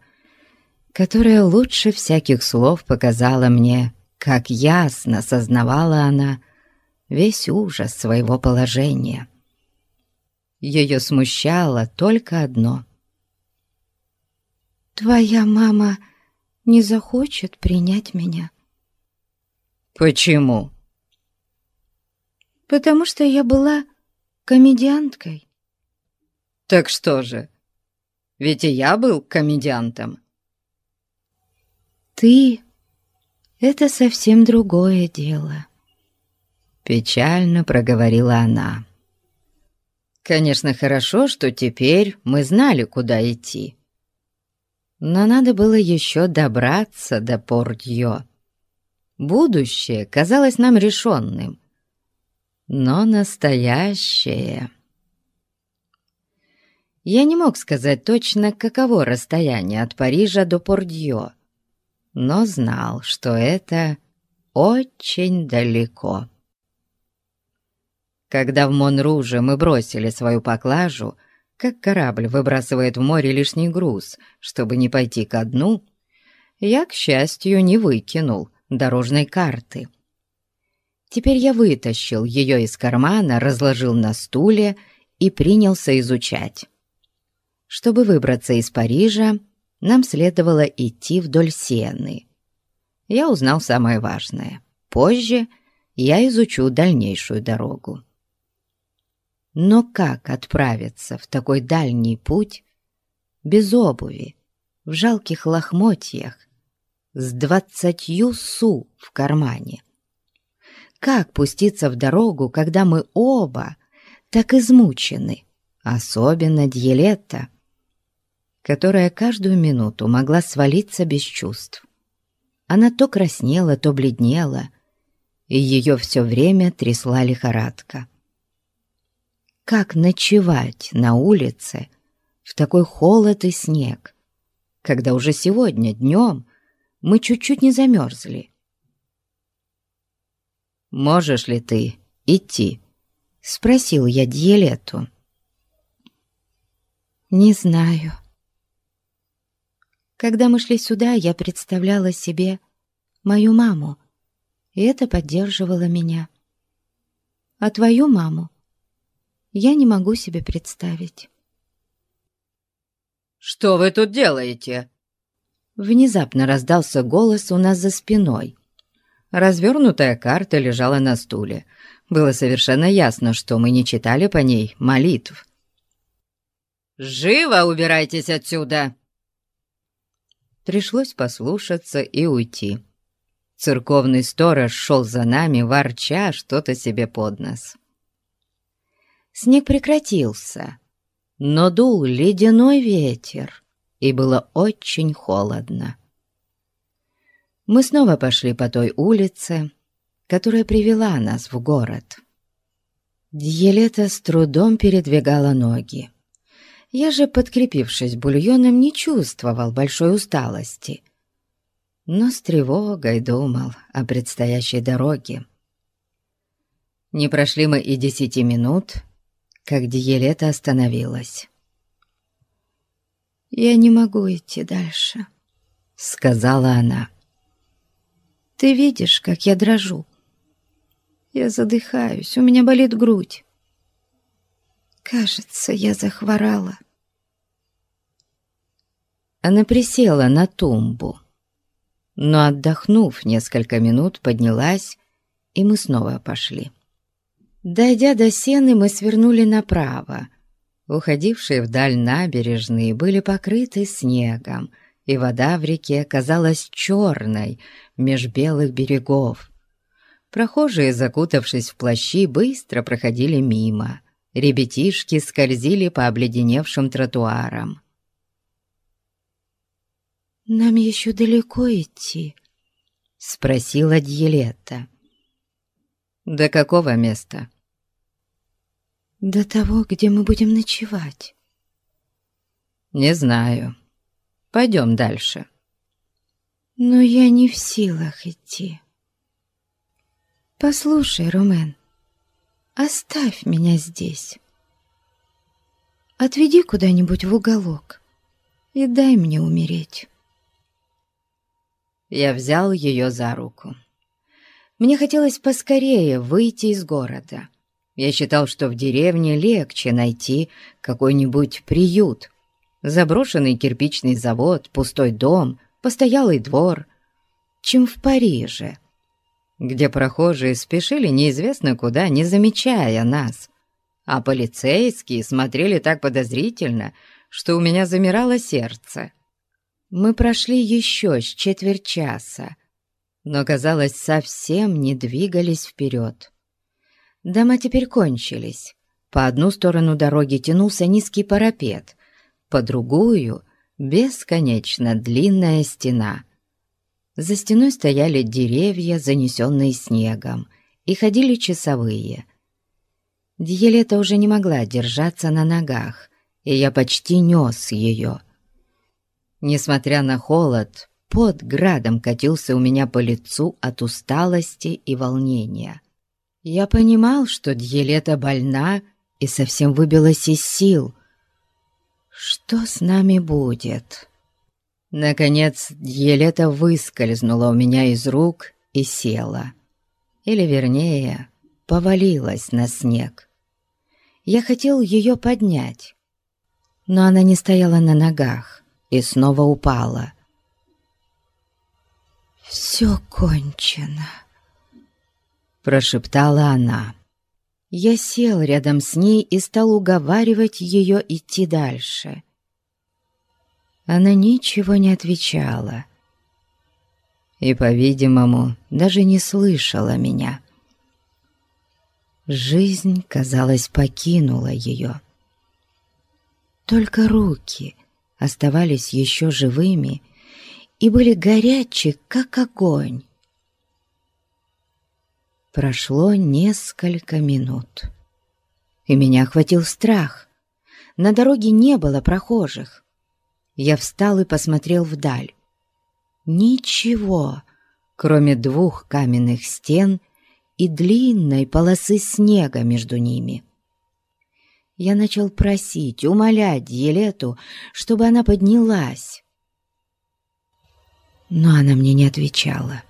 которая лучше всяких слов показала мне, как ясно сознавала она весь ужас своего положения. Ее смущало только одно. «Твоя мама не захочет принять меня». «Почему?» потому что я была комедианткой». «Так что же? Ведь и я был комедиантом». «Ты — это совсем другое дело», — печально проговорила она. «Конечно, хорошо, что теперь мы знали, куда идти. Но надо было еще добраться до Портьё. Будущее казалось нам решенным, но настоящее. Я не мог сказать точно, каково расстояние от Парижа до Пордьё, но знал, что это очень далеко. Когда в Монруже мы бросили свою поклажу, как корабль выбрасывает в море лишний груз, чтобы не пойти ко дну, я, к счастью, не выкинул дорожной карты. Теперь я вытащил ее из кармана, разложил на стуле и принялся изучать. Чтобы выбраться из Парижа, нам следовало идти вдоль Сены. Я узнал самое важное. Позже я изучу дальнейшую дорогу. Но как отправиться в такой дальний путь без обуви, в жалких лохмотьях, с двадцатью су в кармане? Как пуститься в дорогу, когда мы оба так измучены, особенно Дьелетта? которая каждую минуту могла свалиться без чувств. Она то краснела, то бледнела, и ее все время трясла лихорадка. Как ночевать на улице в такой холод и снег, когда уже сегодня днем мы чуть-чуть не замерзли? «Можешь ли ты идти?» — спросил я Диелету. «Не знаю», когда мы шли сюда, я представляла себе мою маму, и это поддерживало меня. А твою маму я не могу себе представить. «Что вы тут делаете?» Внезапно раздался голос у нас за спиной. Развернутая карта лежала на стуле. Было совершенно ясно, что мы не читали по ней молитв. «Живо убирайтесь отсюда!» Пришлось послушаться и уйти. Церковный сторож шел за нами, ворча что-то себе под нос. Снег прекратился, но дул ледяной ветер, и было очень холодно. Мы снова пошли по той улице, которая привела нас в город. Дьелета с трудом передвигала ноги. Я же, подкрепившись бульоном, не чувствовал большой усталости, но с тревогой думал о предстоящей дороге. Не прошли мы и десяти минут, как Диелета остановилась. «Я не могу идти дальше», — сказала она. «Ты видишь, как я дрожу. Я задыхаюсь, у меня болит грудь. Кажется, я захворала». Она присела на тумбу, но, отдохнув несколько минут, поднялась, и мы снова пошли. Дойдя до сены, мы свернули направо. Уходившие вдаль набережные были покрыты снегом, и вода в реке казалась черной меж белых берегов. Прохожие, закутавшись в плащи, быстро проходили мимо. Ребятишки скользили по обледеневшим тротуарам. «Нам еще далеко идти?» — спросила Дьелета. «До какого места?» «До того, где мы будем ночевать». «Не знаю. Пойдем дальше». «Но я не в силах идти. Послушай, Румен, оставь меня здесь. Отведи куда-нибудь в уголок и дай мне умереть». Я взял ее за руку. Мне хотелось поскорее выйти из города. Я считал, что в деревне легче найти какой-нибудь приют. Заброшенный кирпичный завод, пустой дом, постоялый двор, чем в Париже, где прохожие спешили неизвестно куда, не замечая нас, а полицейские смотрели так подозрительно, что у меня замирало сердце. Мы прошли еще с четверть часа, но, казалось, совсем не двигались вперед. Дома теперь кончились. По одну сторону дороги тянулся низкий парапет, по другую — бесконечно длинная стена. За стеной стояли деревья, занесенные снегом, и ходили часовые. Диелета уже не могла держаться на ногах, и я почти нес ее. Несмотря на холод, под градом катился у меня по лицу от усталости и волнения. Я понимал, что Дьелета больна и совсем выбилась из сил. Что с нами будет? Наконец, Дьелета выскользнула у меня из рук и села. Или, вернее, повалилась на снег. Я хотел ее поднять, но она не стояла на ногах и снова упала. «Все кончено», — прошептала она. Я сел рядом с ней и стал уговаривать ее идти дальше. Она ничего не отвечала и, по-видимому, даже не слышала меня. Жизнь, казалось, покинула ее. Только руки — оставались еще живыми и были горячи, как огонь. Прошло несколько минут, и меня охватил страх. На дороге не было прохожих. Я встал и посмотрел вдаль. Ничего, кроме двух каменных стен и длинной полосы снега между ними. Я начал просить, умолять Елету, чтобы она поднялась. Но она мне не отвечала.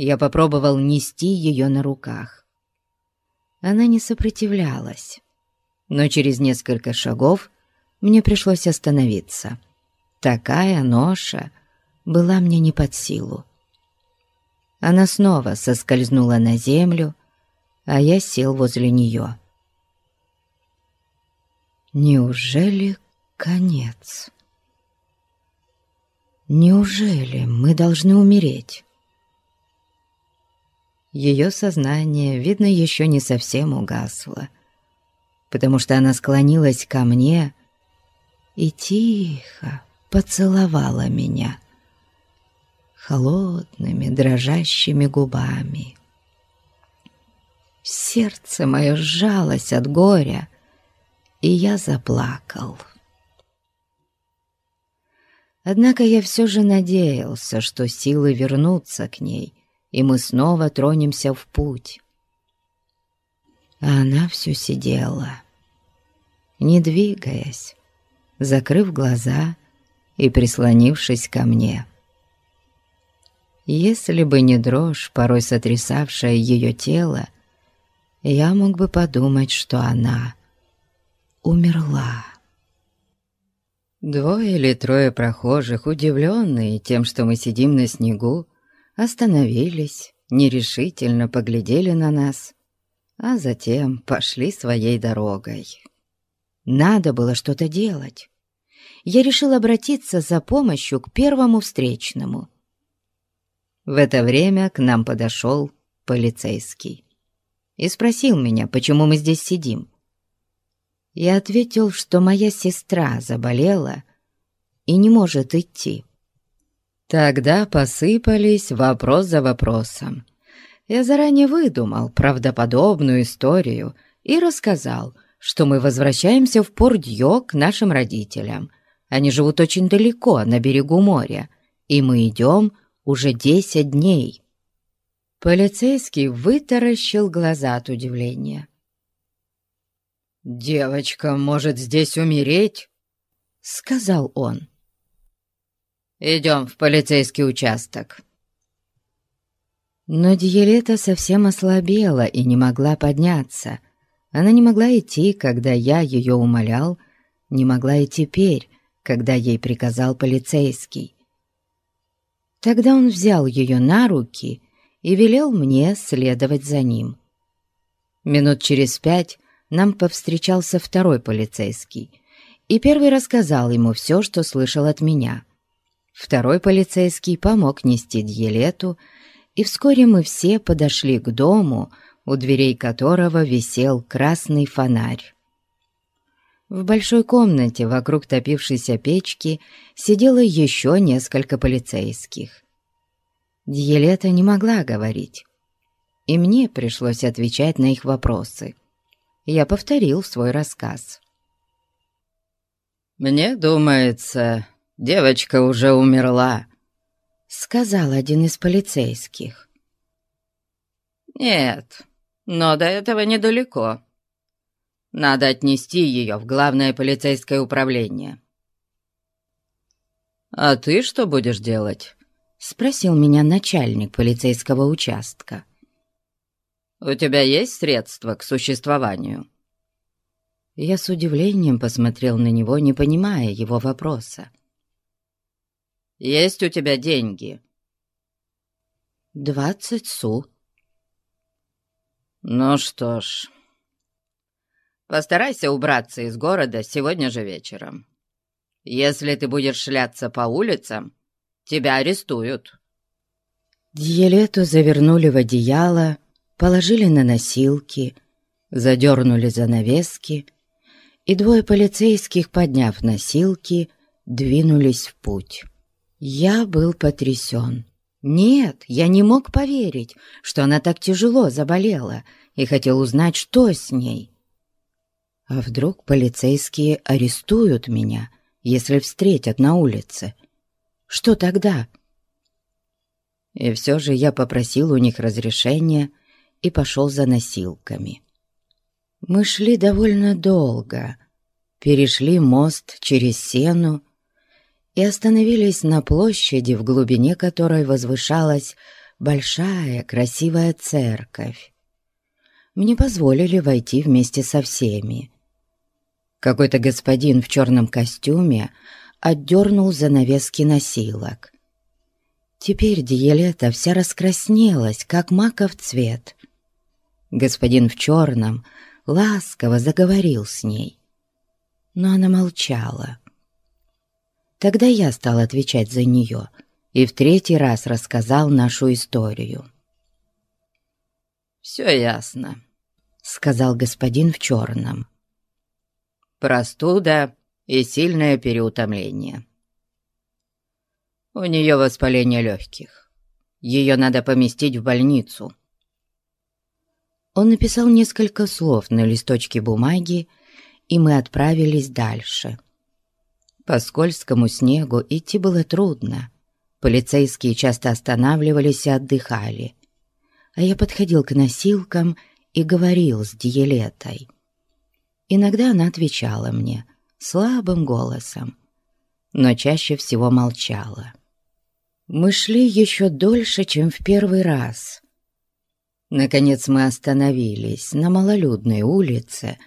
Я попробовал нести ее на руках. Она не сопротивлялась, но через несколько шагов мне пришлось остановиться. Такая ноша была мне не под силу. Она снова соскользнула на землю, а я сел возле нее. Неужели конец? Неужели мы должны умереть? Ее сознание, видно, еще не совсем угасло, потому что она склонилась ко мне и тихо поцеловала меня холодными, дрожащими губами. Сердце мое сжалось от горя, и я заплакал. Однако я все же надеялся, что силы вернутся к ней, и мы снова тронемся в путь. А она все сидела, не двигаясь, закрыв глаза и прислонившись ко мне. Если бы не дрожь, порой сотрясавшая ее тело, я мог бы подумать, что она умерла. Двое или трое прохожих, удивленные тем, что мы сидим на снегу, остановились, нерешительно поглядели на нас, а затем пошли своей дорогой. Надо было что-то делать. Я решил обратиться за помощью к первому встречному. В это время к нам подошел полицейский и спросил меня, почему мы здесь сидим. Я ответил, что моя сестра заболела и не может идти. Тогда посыпались вопрос за вопросом. Я заранее выдумал правдоподобную историю и рассказал, что мы возвращаемся в Пордьё к нашим родителям. Они живут очень далеко, на берегу моря, и мы идем уже десять дней. Полицейский вытаращил глаза от удивления. «Девочка может здесь умереть?» — сказал он. «Идем в полицейский участок». Но Диелета совсем ослабела и не могла подняться. Она не могла идти, когда я ее умолял, не могла и теперь, когда ей приказал полицейский. Тогда он взял ее на руки и велел мне следовать за ним. Минут через пять нам повстречался второй полицейский, и первый рассказал ему все, что слышал от меня. Второй полицейский помог нести Дьелету, и вскоре мы все подошли к дому, у дверей которого висел красный фонарь. В большой комнате вокруг топившейся печки сидело еще несколько полицейских. Дьелета не могла говорить, и мне пришлось отвечать на их вопросы — я повторил свой рассказ. «Мне думается, девочка уже умерла», — сказал один из полицейских. «Нет, но до этого недалеко. Надо отнести ее в главное полицейское управление». «А ты что будешь делать?» — спросил меня начальник полицейского участка. У тебя есть средства к существованию?» Я с удивлением посмотрел на него, не понимая его вопроса. «Есть у тебя деньги?» «Двадцать су». «Ну что ж, постарайся убраться из города сегодня же вечером. Если ты будешь шляться по улицам, тебя арестуют». Дьелету завернули в одеяло, положили на носилки, задернули занавески, и двое полицейских, подняв носилки, двинулись в путь. Я был потрясен. Нет, я не мог поверить, что она так тяжело заболела, и хотел узнать, что с ней. А вдруг полицейские арестуют меня, если встретят на улице? Что тогда? И все же я попросил у них разрешения и пошел за носилками. Мы шли довольно долго, перешли мост через сену и остановились на площади, в глубине которой возвышалась большая красивая церковь. Мне позволили войти вместе со всеми. Какой-то господин в черном костюме отдернул занавески носилок. Теперь Диелета вся раскраснелась, как маков цвет. Господин в черном ласково заговорил с ней, но она молчала. Тогда я стал отвечать за нее и в третий раз рассказал нашу историю. «Все ясно», — сказал господин в черном. «Простуда и сильное переутомление. У нее воспаление легких. Ее надо поместить в больницу». Он написал несколько слов на листочке бумаги, и мы отправились дальше. По скользкому снегу идти было трудно. Полицейские часто останавливались и отдыхали. А я подходил к носилкам и говорил с Диелетой. Иногда она отвечала мне слабым голосом, но чаще всего молчала. Мы шли еще дольше, чем в первый раз. Наконец мы остановились на малолюдной улице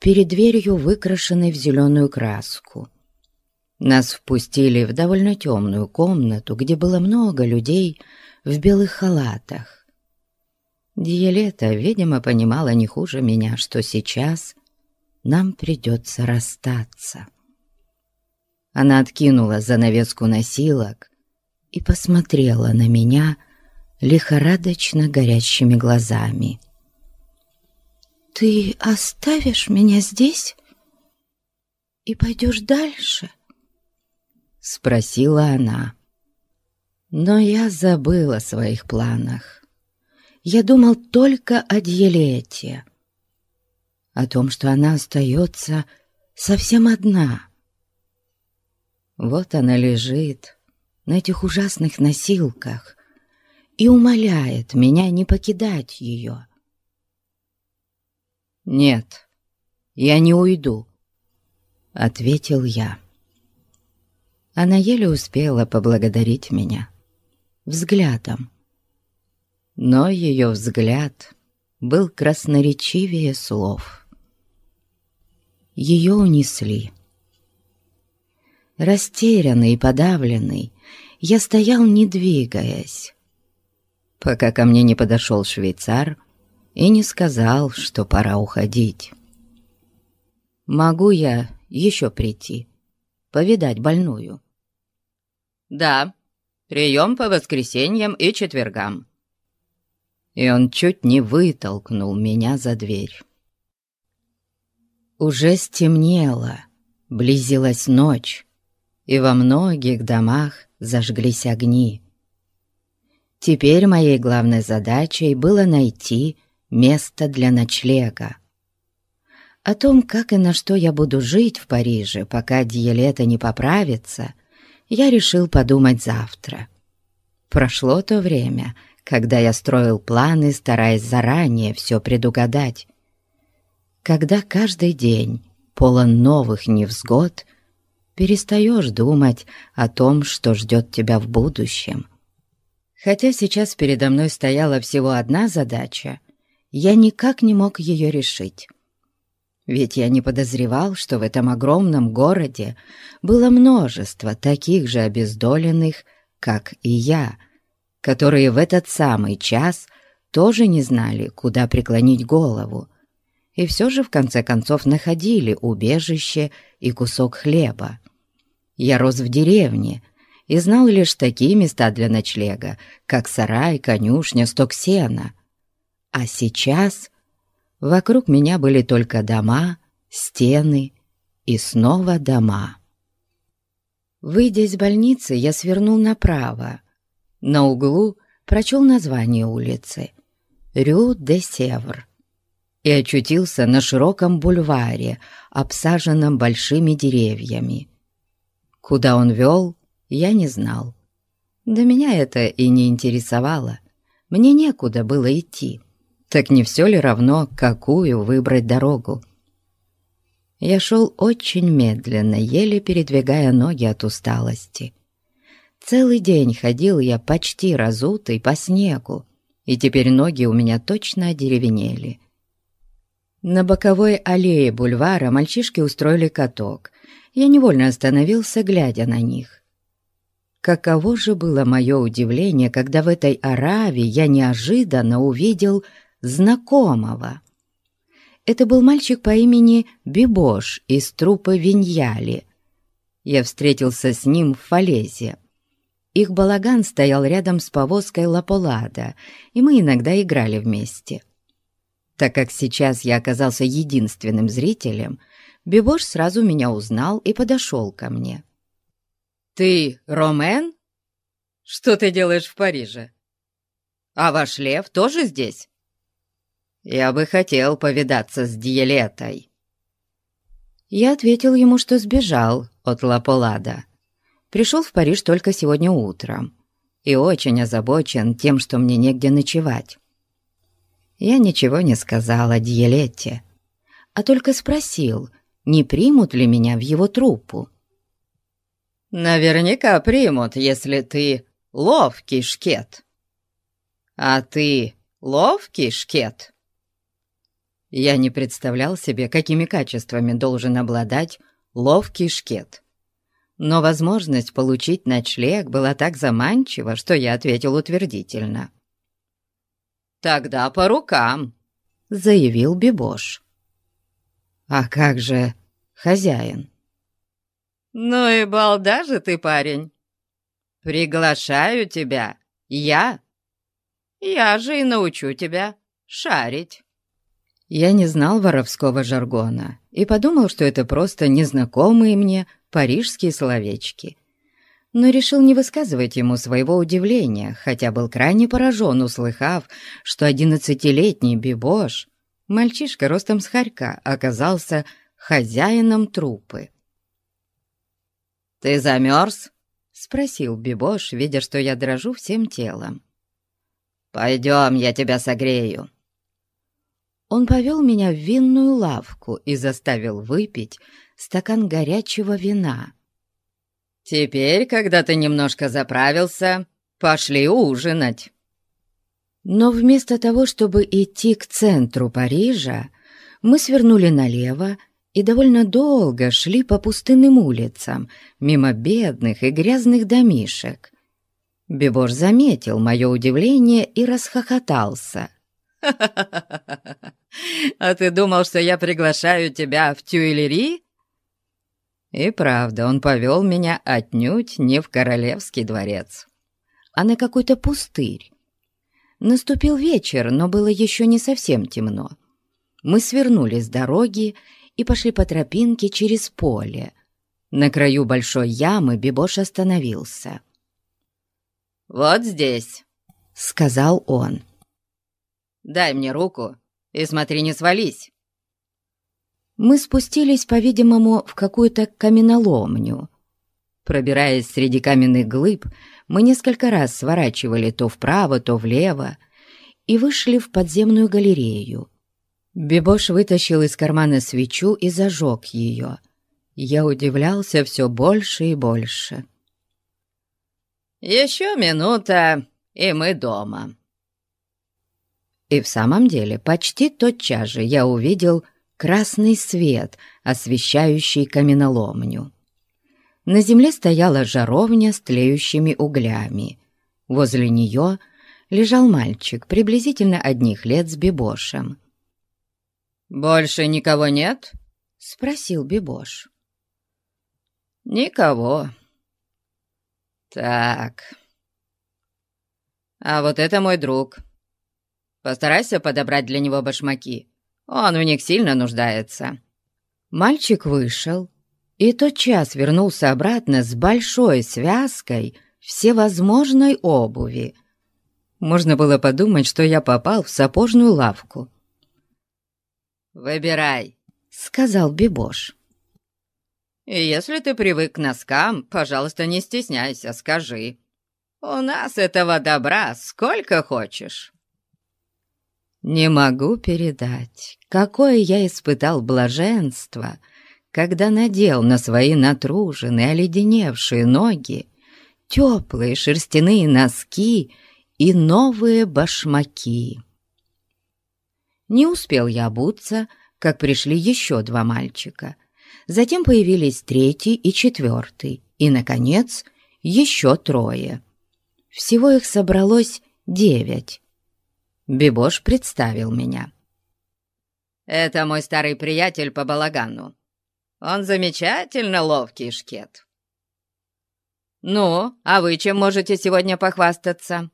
перед дверью, выкрашенной в зеленую краску. Нас впустили в довольно темную комнату, где было много людей в белых халатах. Диелета, видимо, понимала не хуже меня, что сейчас нам придется расстаться. Она откинула занавеску носилок и посмотрела на меня лихорадочно горящими глазами. «Ты оставишь меня здесь и пойдешь дальше?» Спросила она. Но я забыл о своих планах. Я думал только о Дьелете. О том, что она остается совсем одна. Вот она лежит на этих ужасных носилках и умоляет меня не покидать ее. «Нет, я не уйду», — ответил я. Она еле успела поблагодарить меня взглядом. Но ее взгляд был красноречивее слов. Ее унесли. Растерянный и подавленный, я стоял, не двигаясь, пока ко мне не подошел швейцар и не сказал, что пора уходить. «Могу я еще прийти, повидать больную?» «Да, прием по воскресеньям и четвергам». И он чуть не вытолкнул меня за дверь. Уже стемнело, близилась ночь, и во многих домах зажглись огни. Теперь моей главной задачей было найти место для ночлега. О том, как и на что я буду жить в Париже, пока Диелета не поправится, я решил подумать завтра. Прошло то время, когда я строил планы, стараясь заранее все предугадать. Когда каждый день полон новых невзгод, перестаешь думать о том, что ждет тебя в будущем. Хотя сейчас передо мной стояла всего одна задача, я никак не мог ее решить. Ведь я не подозревал, что в этом огромном городе было множество таких же обездоленных, как и я, которые в этот самый час тоже не знали, куда преклонить голову, и все же в конце концов находили убежище и кусок хлеба. Я рос в деревне и знал лишь такие места для ночлега, как сарай, конюшня, сток сена. А сейчас Вокруг меня были только дома, стены и снова дома. Выйдя из больницы, я свернул направо. На углу прочел название улицы «Рю де Севр» и очутился на широком бульваре, обсаженном большими деревьями. Куда он вел, я не знал. Да меня это и не интересовало. Мне некуда было идти. Так не все ли равно, какую выбрать дорогу? Я шел очень медленно, еле передвигая ноги от усталости. Целый день ходил я почти разутый по снегу, и теперь ноги у меня точно одеревенели. На боковой аллее бульвара мальчишки устроили каток. Я невольно остановился, глядя на них. Каково же было мое удивление, когда в этой Аравии я неожиданно увидел знакомого. Это был мальчик по имени Бибош из трупа Виньяли. Я встретился с ним в Фалезе. Их балаган стоял рядом с повозкой Лаполада, и мы иногда играли вместе. Так как сейчас я оказался единственным зрителем, Бибош сразу меня узнал и подошел ко мне. «Ты Ромен? Что ты делаешь в Париже? А ваш лев тоже здесь?» «Я бы хотел повидаться с Диелетой». Я ответил ему, что сбежал от Лаполада. Пришел в Париж только сегодня утром и очень озабочен тем, что мне негде ночевать. Я ничего не сказал о Диелете, а только спросил, не примут ли меня в его труппу. «Наверняка примут, если ты ловкий шкет». «А ты ловкий шкет?» Я не представлял себе, какими качествами должен обладать ловкий шкет. Но возможность получить ночлег была так заманчива, что я ответил утвердительно. «Тогда по рукам», — заявил Бибош. «А как же хозяин?» «Ну и балда же ты, парень! Приглашаю тебя, я! Я же и научу тебя шарить!» Я не знал воровского жаргона и подумал, что это просто незнакомые мне парижские словечки. Но решил не высказывать ему своего удивления, хотя был крайне поражен, услыхав, что одиннадцатилетний Бибош, мальчишка ростом с хорька, оказался хозяином трупы. «Ты замерз?» — спросил Бибош, видя, что я дрожу всем телом. «Пойдем, я тебя согрею». Он повел меня в винную лавку и заставил выпить стакан горячего вина. «Теперь, когда ты немножко заправился, пошли ужинать». Но вместо того, чтобы идти к центру Парижа, мы свернули налево и довольно долго шли по пустынным улицам, мимо бедных и грязных домишек. Бибош заметил мое удивление и расхохотался. «А ты думал, что я приглашаю тебя в Тюильри?» И правда, он повел меня отнюдь не в королевский дворец, а на какой-то пустырь. Наступил вечер, но было еще не совсем темно. Мы свернули с дороги и пошли по тропинке через поле. На краю большой ямы Бибош остановился. «Вот здесь», — сказал он. «Дай мне руку и смотри, не свались». Мы спустились, по-видимому, в какую-то каменоломню. Пробираясь среди каменных глыб, мы несколько раз сворачивали то вправо, то влево и вышли в подземную галерею. Бибош вытащил из кармана свечу и зажег ее. Я удивлялся все больше и больше. «Еще минута, и мы дома». И в самом деле, почти тотчас же я увидел красный свет, освещающий каменоломню. На земле стояла жаровня с тлеющими углями. Возле нее лежал мальчик, приблизительно одних лет с Бибошем. «Больше никого нет?» — спросил Бибош. «Никого. Так. А вот это мой друг. Постарайся подобрать для него башмаки. Он в них сильно нуждается». Мальчик вышел, и тотчас вернулся обратно с большой связкой всевозможной обуви. Можно было подумать, что я попал в сапожную лавку. «Выбирай», — сказал Бибош. «И если ты привык к носкам, пожалуйста, не стесняйся, скажи. У нас этого добра сколько хочешь». Не могу передать, какое я испытал блаженство, когда надел на свои натруженные, оледеневшие ноги теплые шерстяные носки и новые башмаки. Не успел я обуться, как пришли еще два мальчика. Затем появились третий и четвертый, и, наконец, еще трое. Всего их собралось девять. Бибош представил меня. «Это мой старый приятель по балагану. Он замечательно ловкий шкет». «Ну, а вы чем можете сегодня похвастаться?»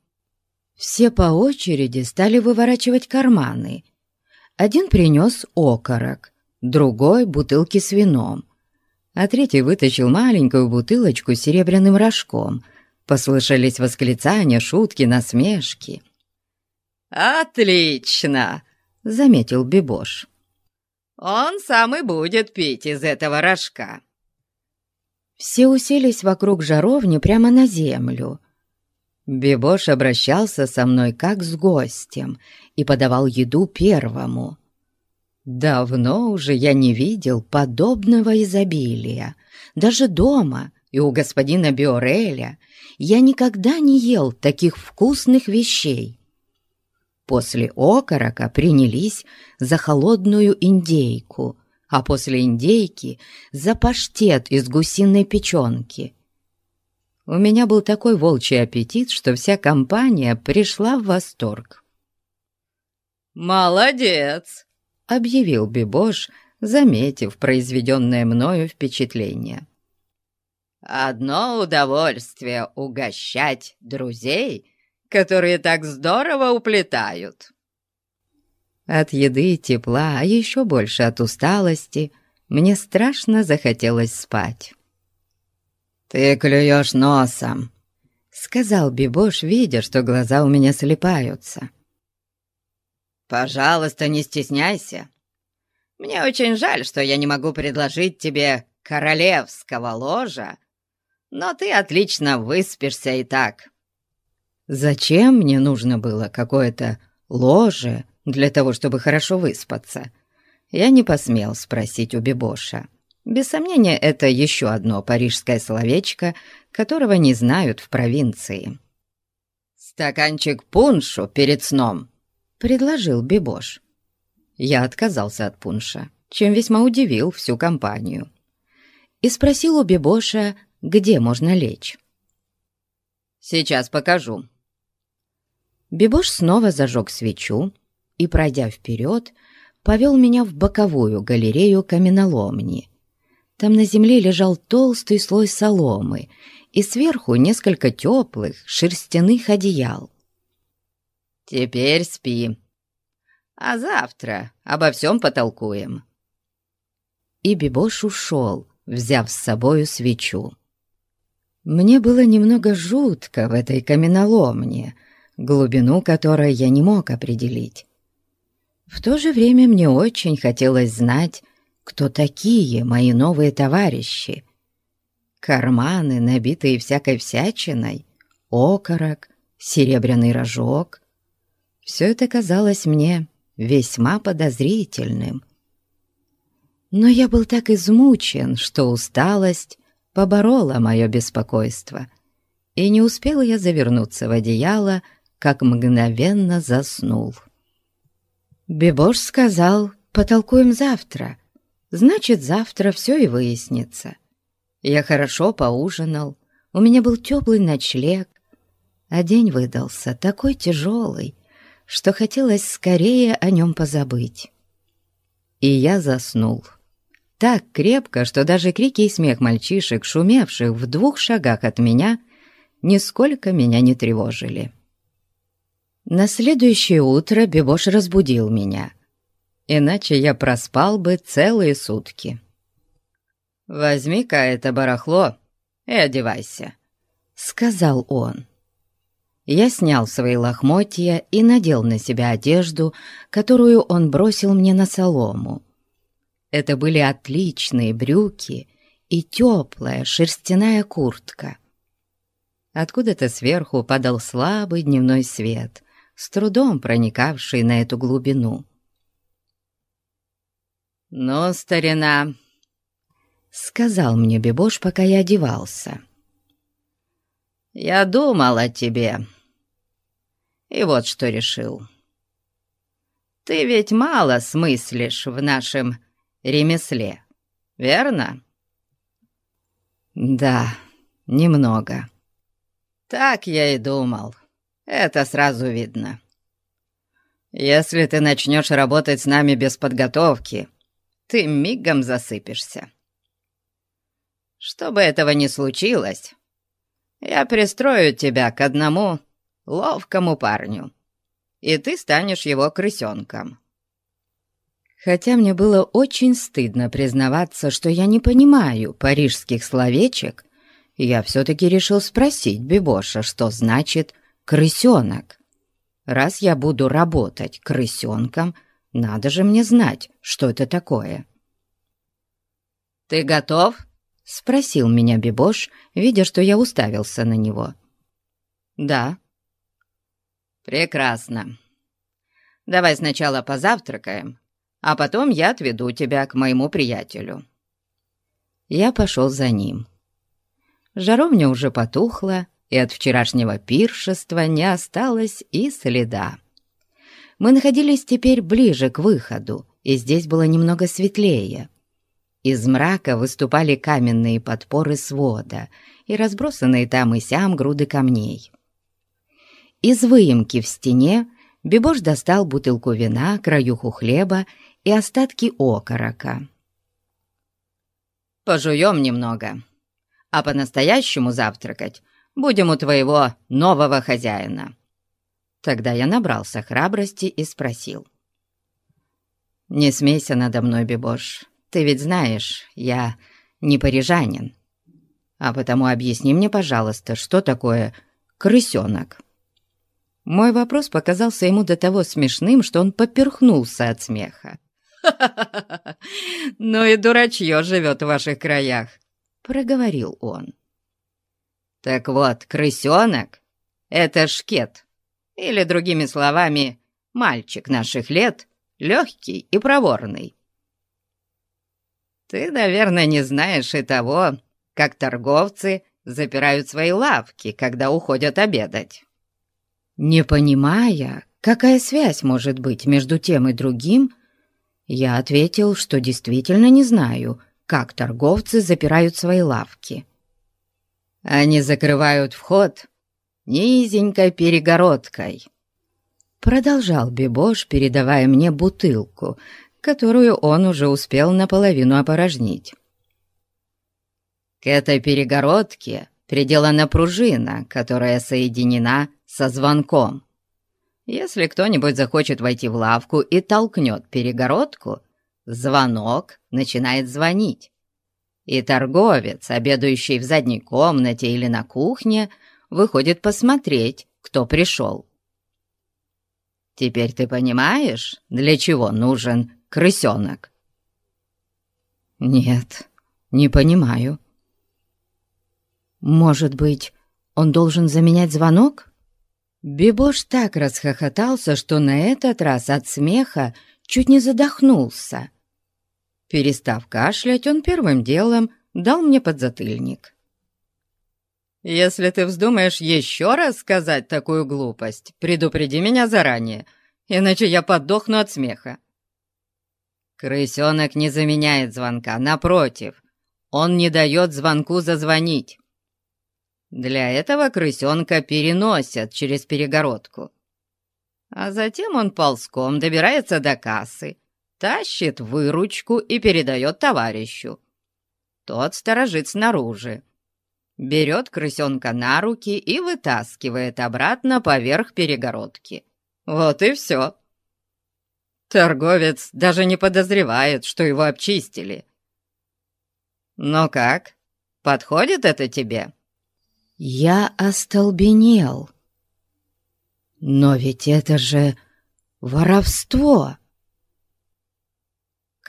Все по очереди стали выворачивать карманы. Один принес окорок, другой — бутылки с вином, а третий вытащил маленькую бутылочку с серебряным рожком. Послышались восклицания, шутки, насмешки. «Отлично!» — заметил Бибош. «Он сам и будет пить из этого рожка». Все уселись вокруг жаровни прямо на землю. Бибош обращался со мной как с гостем и подавал еду первому. Давно уже я не видел подобного изобилия. Даже дома и у господина Биореля я никогда не ел таких вкусных вещей. После окорока принялись за холодную индейку, а после индейки за паштет из гусиной печенки. У меня был такой волчий аппетит, что вся компания пришла в восторг. «Молодец!» — объявил Бибош, заметив произведенное мною впечатление. «Одно удовольствие угощать друзей которые так здорово уплетают». От еды и тепла, а еще больше от усталости, мне страшно захотелось спать. «Ты клюешь носом», — сказал Бибош, видя, что глаза у меня слепаются. «Пожалуйста, не стесняйся. Мне очень жаль, что я не могу предложить тебе королевского ложа, но ты отлично выспишься и так. Зачем мне нужно было какое-то ложе для того, чтобы хорошо выспаться? Я не посмел спросить у Бибоша. Без сомнения, это еще одно парижское словечко, которого не знают в провинции. «Стаканчик пуншу перед сном», — предложил Бибош. Я отказался от пунша, чем весьма удивил всю компанию. И спросил у Бибоша, где можно лечь. «Сейчас покажу», Бибош снова зажег свечу и, пройдя вперед, повел меня в боковую галерею каменоломни. Там на земле лежал толстый слой соломы и сверху несколько теплых шерстяных одеял. «Теперь спи, а завтра обо всем потолкуем». И Бибош ушел, взяв с собою свечу. Мне было немного жутко в этой каменоломне — глубину которой я не мог определить. В то же время мне очень хотелось знать, кто такие мои новые товарищи. Карманы, набитые всякой всячиной, окорок, серебряный рожок. Все это казалось мне весьма подозрительным. Но я был так измучен, что усталость поборола мое беспокойство, и не успел я завернуться в одеяло, как мгновенно заснул. Бебош сказал, потолкуем завтра. Значит, завтра все и выяснится. Я хорошо поужинал, у меня был теплый ночлег, а день выдался такой тяжелый, что хотелось скорее о нем позабыть. И я заснул. Так крепко, что даже крики и смех мальчишек, шумевших в двух шагах от меня, нисколько меня не тревожили. На следующее утро Бебош разбудил меня, иначе я проспал бы целые сутки. «Возьми-ка это барахло и одевайся», — сказал он. Я снял свои лохмотья и надел на себя одежду, которую он бросил мне на солому. Это были отличные брюки и теплая шерстяная куртка. Откуда-то сверху падал слабый дневной свет, с трудом проникавший на эту глубину. «Ну, старина, — сказал мне Бебош, пока я одевался. «Я думал о тебе. И вот что решил. Ты ведь мало смыслишь в нашем ремесле, верно?» «Да, немного». «Так я и думал. Это сразу видно. Если ты начнешь работать с нами без подготовки, ты мигом засыпешься. Чтобы этого не случилось, я пристрою тебя к одному ловкому парню, и ты станешь его крысенком». Хотя мне было очень стыдно признаваться, что я не понимаю парижских словечек, я все-таки решил спросить Бибоша, что значит «крысенок». Раз я буду работать крысенком, надо же мне знать, что это такое. «Ты готов?» — спросил меня Бибош, видя, что я уставился на него. «Да». «Прекрасно. Давай сначала позавтракаем, а потом я отведу тебя к моему приятелю». Я пошел за ним. Жаровня уже потухла, и от вчерашнего пиршества не осталось и следа. Мы находились теперь ближе к выходу, и здесь было немного светлее. Из мрака выступали каменные подпоры свода и разбросанные там и сям груды камней. Из выемки в стене Бибош достал бутылку вина, краюху хлеба и остатки окорока. «Пожуем немного, а по-настоящему завтракать будем у твоего нового хозяина». Тогда я набрался храбрости и спросил. «Не смейся надо мной, Бибош. Ты ведь знаешь, я не парижанин. А потому объясни мне, пожалуйста, что такое крысенок?» Мой вопрос показался ему до того смешным, что он поперхнулся от смеха. «Ну и дурачье живет в ваших краях», — проговорил он. «Так вот, крысенок — это шкет, или, другими словами, мальчик наших лет, легкий и проворный. Ты, наверное, не знаешь и того, как торговцы запирают свои лавки, когда уходят обедать. Не понимая, какая связь может быть между тем и другим, я ответил, что действительно не знаю, как торговцы запирают свои лавки. Они закрывают вход низенькой перегородкой. Продолжал Бибош, передавая мне бутылку, которую он уже успел наполовину опорожнить. К этой перегородке приделана пружина, которая соединена со звонком. Если кто-нибудь захочет войти в лавку и толкнет перегородку, звонок начинает звонить. И торговец, обедающий в задней комнате или на кухне, выходит посмотреть, кто пришел. Теперь ты понимаешь, для чего нужен крысенок?» «Нет, не понимаю. Может быть, он должен заменять звонок?» Бибош так расхохотался, что на этот раз от смеха чуть не задохнулся. Перестав кашлять, он первым делом дал мне подзатыльник. «Если ты вздумаешь еще раз сказать такую глупость, предупреди меня заранее, иначе я подохну от смеха. Крысенок не заменяет звонка, напротив, он не дает звонку зазвонить. Для этого крысенка переносят через перегородку. А затем он ползком добирается до кассы, тащит выручку и передает товарищу. Тот сторожит снаружи. Берет крысенка на руки и вытаскивает обратно поверх перегородки. Вот и все. Торговец даже не подозревает, что его обчистили. «Ну как, подходит это тебе?» Я остолбенел. Но ведь это же воровство.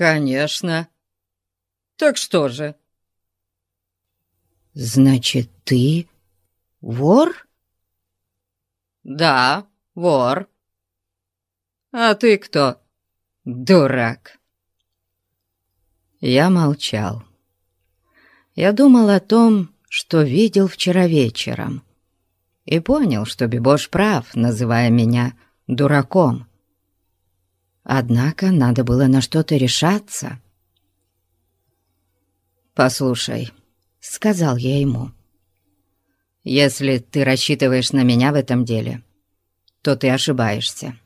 «Конечно. Так что же?» «Значит, ты вор?» «Да, вор. А ты кто, дурак?» Я молчал. Я думал о том, что видел вчера вечером, и понял, что Бибош прав, называя меня дураком. Однако надо было на что-то решаться. «Послушай», — сказал я ему, — «если ты рассчитываешь на меня в этом деле, то ты ошибаешься».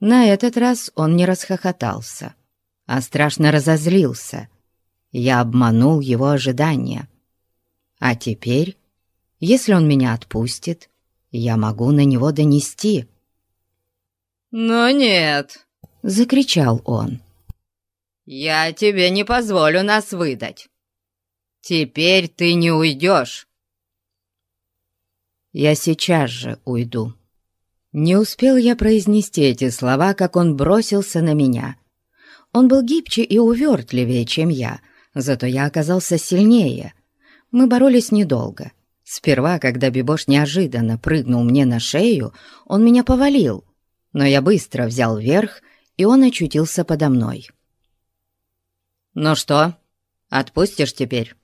На этот раз он не расхохотался, а страшно разозлился. Я обманул его ожидания. А теперь, если он меня отпустит, я могу на него донести. «Но нет!» — закричал он. «Я тебе не позволю нас выдать. Теперь ты не уйдешь». «Я сейчас же уйду». Не успел я произнести эти слова, как он бросился на меня. Он был гибче и увертливее, чем я, зато я оказался сильнее. Мы боролись недолго. Сперва, когда Бибош неожиданно прыгнул мне на шею, он меня повалил — но я быстро взял верх, и он очутился подо мной. «Ну что, отпустишь теперь?»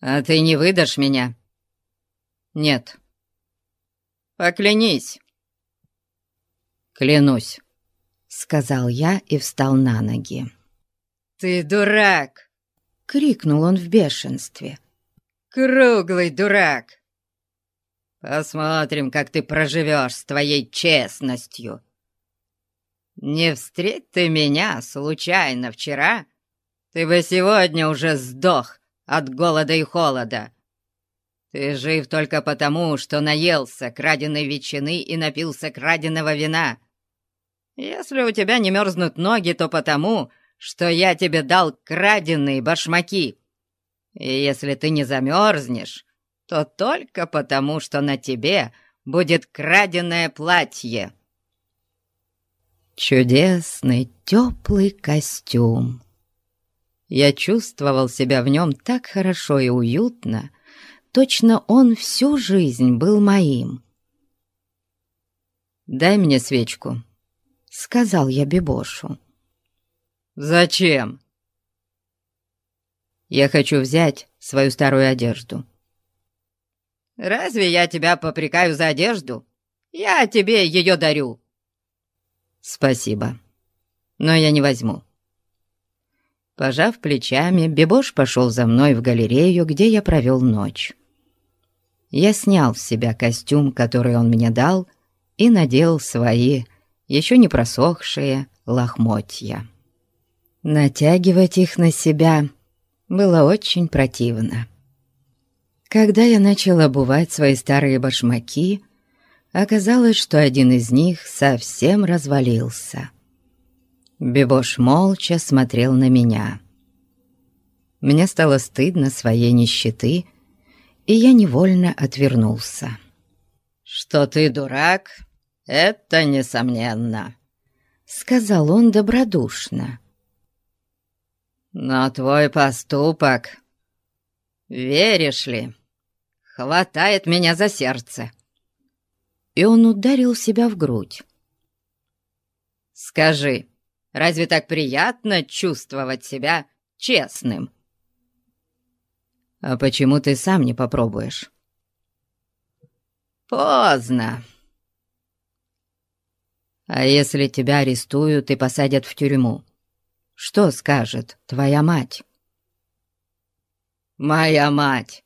«А ты не выдашь меня?» «Нет». «Поклянись». «Клянусь», — сказал я и встал на ноги. «Ты дурак!» — крикнул он в бешенстве. «Круглый дурак! Посмотрим, как ты проживешь с твоей честностью. Не встреть ты меня случайно вчера, ты бы сегодня уже сдох от голода и холода. Ты жив только потому, что наелся краденой ветчины и напился краденого вина. Если у тебя не мерзнут ноги, то потому, что я тебе дал краденые башмаки. И если ты не замерзнешь, то только потому, что на тебе будет краденое платье. Чудесный теплый костюм. Я чувствовал себя в нем так хорошо и уютно, точно он всю жизнь был моим. «Дай мне свечку», — сказал я Бибошу. «Зачем?» «Я хочу взять свою старую одежду. Разве я тебя попрекаю за одежду? Я тебе ее дарю». «Спасибо, но я не возьму». Пожав плечами, Бебош пошел за мной в галерею, где я провел ночь. Я снял с себя костюм, который он мне дал, и надел свои, еще не просохшие, лохмотья. Натягивать их на себя было очень противно. Когда я начал обувать свои старые башмаки, оказалось, что один из них совсем развалился. Бебош молча смотрел на меня. Мне стало стыдно своей нищеты, и я невольно отвернулся. «Что ты дурак, это несомненно», — сказал он добродушно. «Но твой поступок, веришь ли, хватает меня за сердце!» И он ударил себя в грудь. «Скажи, разве так приятно чувствовать себя честным?» «А почему ты сам не попробуешь?» «Поздно!» «А если тебя арестуют и посадят в тюрьму, что скажет твоя мать?» «Моя мать!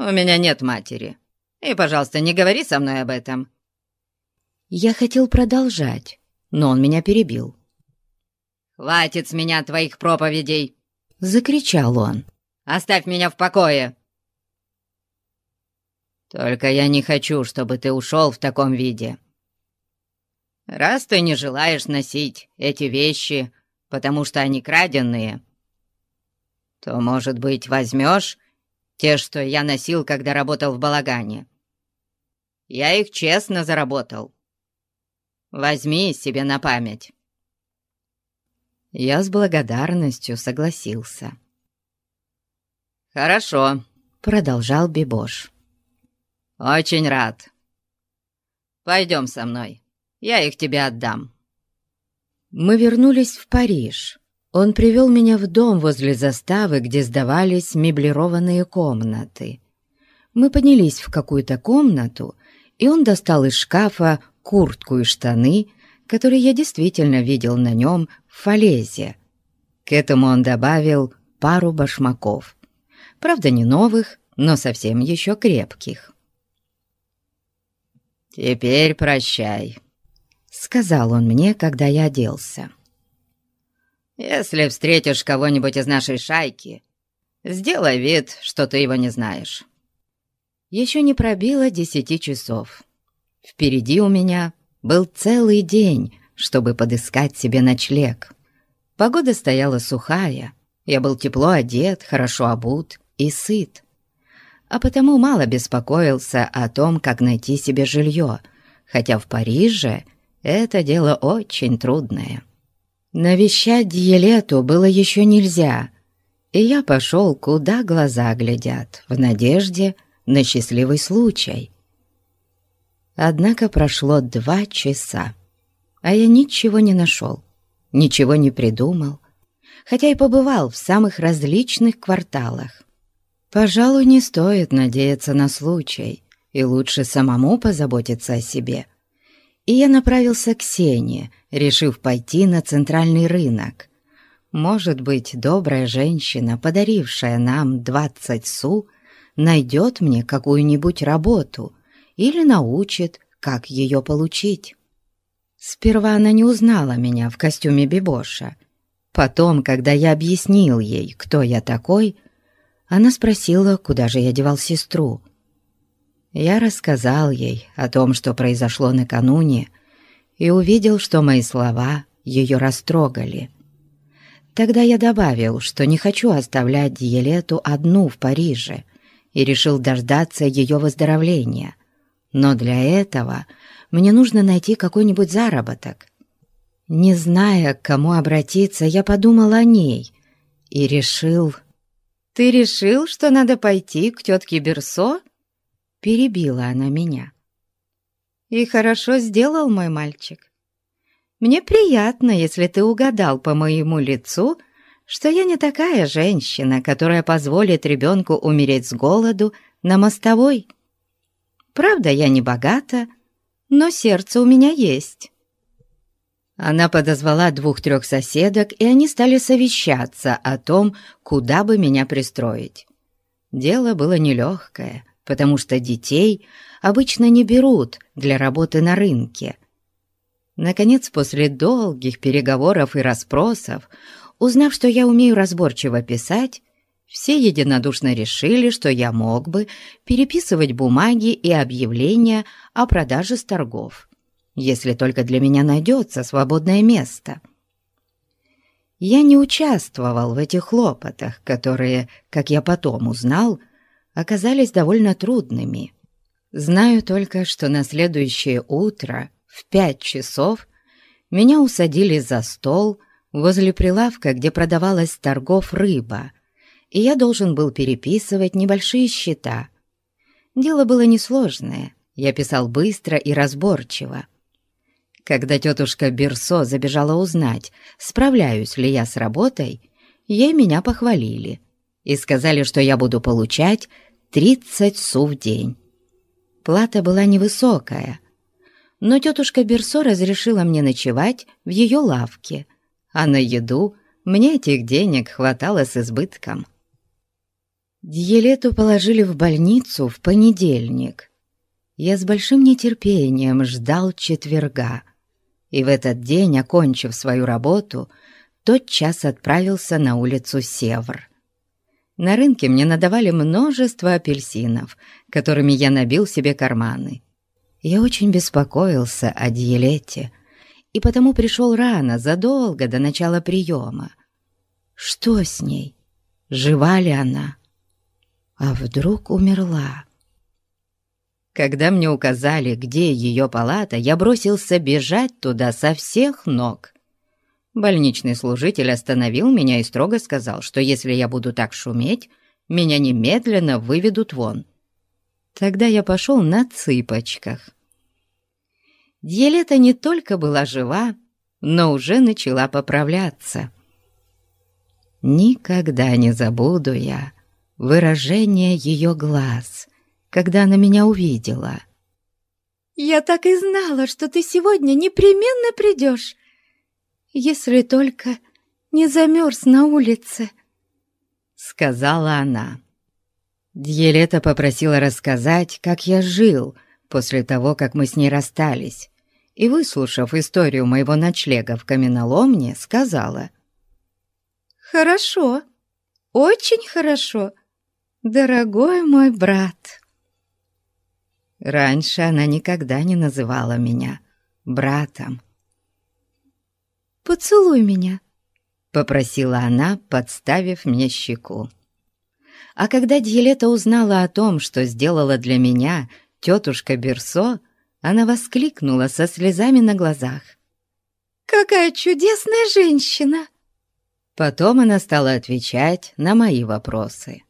У меня нет матери. И, пожалуйста, не говори со мной об этом». Я хотел продолжать, но он меня перебил. «Хватит с меня твоих проповедей!» — закричал он. «Оставь меня в покое!» «Только я не хочу, чтобы ты ушел в таком виде. Раз ты не желаешь носить эти вещи, потому что они краденные, то, может быть, возьмешь те, что я носил, когда работал в балагане. Я их честно заработал. Возьми себе на память». Я с благодарностью согласился. «Хорошо», — продолжал Бибош. «Очень рад. Пойдем со мной, я их тебе отдам». Мы вернулись в Париж. Он привел меня в дом возле заставы, где сдавались меблированные комнаты. Мы поднялись в какую-то комнату, и он достал из шкафа куртку и штаны, которые я действительно видел на нем в фалезе. К этому он добавил пару башмаков. Правда, не новых, но совсем еще крепких. «Теперь прощай», — сказал он мне, когда я оделся. «Если встретишь кого-нибудь из нашей шайки, сделай вид, что ты его не знаешь». Еще не пробило десяти часов. Впереди у меня был целый день, чтобы подыскать себе ночлег. Погода стояла сухая, я был тепло одет, хорошо обут и сыт, а потому мало беспокоился о том, как найти себе жилье, хотя в Париже это дело очень трудное. Навещать Диелету было еще нельзя, и я пошел, куда глаза глядят, в надежде на счастливый случай. Однако прошло два часа, а я ничего не нашел, ничего не придумал, хотя и побывал в самых различных кварталах. Пожалуй, не стоит надеяться на случай, и лучше самому позаботиться о себе — и я направился к Сене, решив пойти на центральный рынок. Может быть, добрая женщина, подарившая нам двадцать су, найдет мне какую-нибудь работу или научит, как ее получить. Сперва она не узнала меня в костюме Бибоша. Потом, когда я объяснил ей, кто я такой, она спросила, куда же я девал сестру. Я рассказал ей о том, что произошло накануне, и увидел, что мои слова ее растрогали. Тогда я добавил, что не хочу оставлять Диелету одну в Париже, и решил дождаться ее выздоровления. Но для этого мне нужно найти какой-нибудь заработок. Не зная, к кому обратиться, я подумал о ней и решил... «Ты решил, что надо пойти к тетке Берсо?» Перебила она меня. «И хорошо сделал мой мальчик. Мне приятно, если ты угадал по моему лицу, что я не такая женщина, которая позволит ребенку умереть с голоду на мостовой. Правда, я не богата, но сердце у меня есть». Она подозвала двух-трех соседок, и они стали совещаться о том, куда бы меня пристроить. Дело было нелегкое потому что детей обычно не берут для работы на рынке. Наконец, после долгих переговоров и расспросов, узнав, что я умею разборчиво писать, все единодушно решили, что я мог бы переписывать бумаги и объявления о продаже с торгов, если только для меня найдется свободное место. Я не участвовал в этих хлопотах, которые, как я потом узнал, оказались довольно трудными. Знаю только, что на следующее утро в пять часов меня усадили за стол возле прилавка, где продавалась торгов рыба, и я должен был переписывать небольшие счета. Дело было несложное, я писал быстро и разборчиво. Когда тетушка Берсо забежала узнать, справляюсь ли я с работой, ей меня похвалили и сказали, что я буду получать 30 су в день. Плата была невысокая, но тетушка Берсо разрешила мне ночевать в ее лавке, а на еду мне этих денег хватало с избытком. Дьелету положили в больницу в понедельник. Я с большим нетерпением ждал четверга, и в этот день, окончив свою работу, тотчас отправился на улицу Севр. На рынке мне надавали множество апельсинов, которыми я набил себе карманы. Я очень беспокоился о Диелете и потому пришел рано, задолго до начала приема. Что с ней? Жива ли она? А вдруг умерла? Когда мне указали, где ее палата, я бросился бежать туда со всех ног. Больничный служитель остановил меня и строго сказал, что если я буду так шуметь, меня немедленно выведут вон. Тогда я пошел на цыпочках. Елета не только была жива, но уже начала поправляться. Никогда не забуду я выражение ее глаз, когда она меня увидела. «Я так и знала, что ты сегодня непременно придешь, если только не замерз на улице», — сказала она. Дьелета попросила рассказать, как я жил после того, как мы с ней расстались, и, выслушав историю моего ночлега в каменоломне, сказала. «Хорошо, очень хорошо, дорогой мой брат». Раньше она никогда не называла меня братом. «Поцелуй меня», — попросила она, подставив мне щеку. А когда Дьелета узнала о том, что сделала для меня тетушка Берсо, она воскликнула со слезами на глазах. «Какая чудесная женщина!» Потом она стала отвечать на мои вопросы.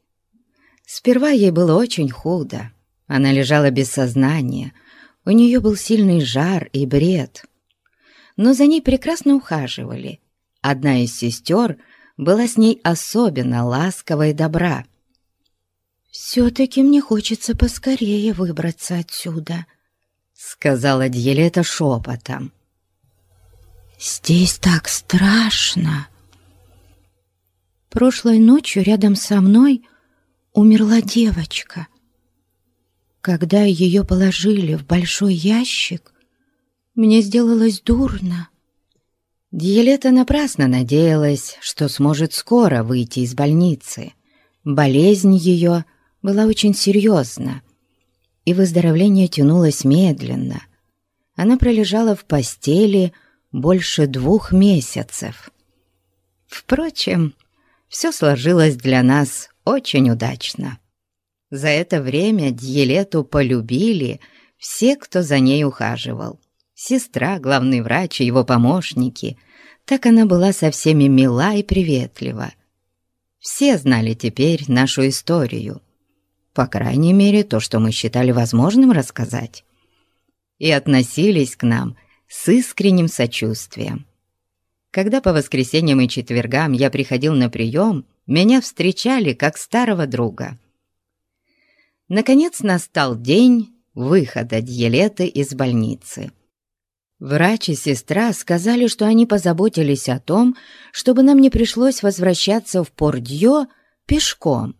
Сперва ей было очень худо. Она лежала без сознания, у нее был сильный жар и бред. Но за ней прекрасно ухаживали. Одна из сестер была с ней особенно ласкова и добра. «Все-таки мне хочется поскорее выбраться отсюда», — сказала Дьелета шепотом. «Здесь так страшно!» Прошлой ночью рядом со мной умерла девочка. Когда ее положили в большой ящик, мне сделалось дурно. Диелета напрасно надеялась, что сможет скоро выйти из больницы. Болезнь ее была очень серьезна, и выздоровление тянулось медленно. Она пролежала в постели больше двух месяцев. Впрочем, все сложилось для нас очень удачно. За это время Дьелету полюбили все, кто за ней ухаживал. Сестра, главный врач и его помощники. Так она была со всеми мила и приветлива. Все знали теперь нашу историю. По крайней мере, то, что мы считали возможным рассказать. И относились к нам с искренним сочувствием. Когда по воскресеньям и четвергам я приходил на прием, меня встречали как старого друга. Наконец настал день выхода Дьелеты из больницы. Врач и сестра сказали, что они позаботились о том, чтобы нам не пришлось возвращаться в Пордьё пешком.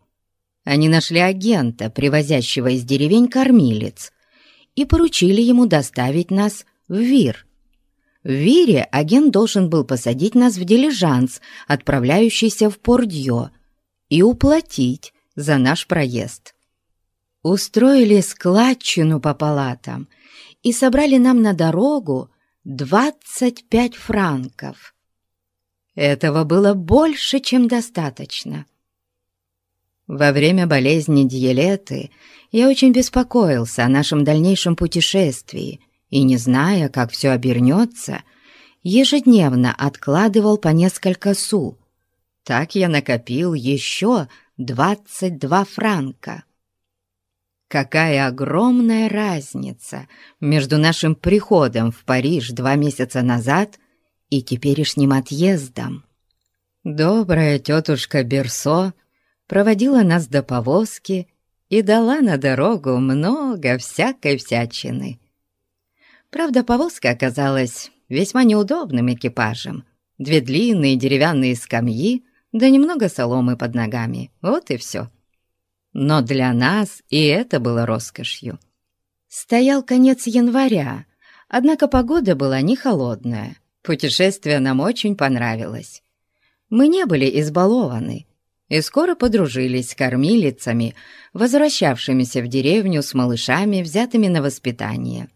Они нашли агента, привозящего из деревень кормилец, и поручили ему доставить нас в Вир. В Вире агент должен был посадить нас в дилижанс, отправляющийся в Пордьё, и уплатить за наш проезд. Устроили складчину по палатам и собрали нам на дорогу 25 франков. Этого было больше, чем достаточно. Во время болезни Дьелеты я очень беспокоился о нашем дальнейшем путешествии и, не зная, как все обернется, ежедневно откладывал по несколько су. Так я накопил еще 22 франка. Какая огромная разница между нашим приходом в Париж два месяца назад и теперешним отъездом. Добрая тетушка Берсо проводила нас до повозки и дала на дорогу много всякой всячины. Правда, повозка оказалась весьма неудобным экипажем. Две длинные деревянные скамьи, да немного соломы под ногами. Вот и все. Но для нас и это было роскошью. Стоял конец января, однако погода была не холодная. Путешествие нам очень понравилось. Мы не были избалованы, и скоро подружились с кормилицами, возвращавшимися в деревню с малышами, взятыми на воспитание.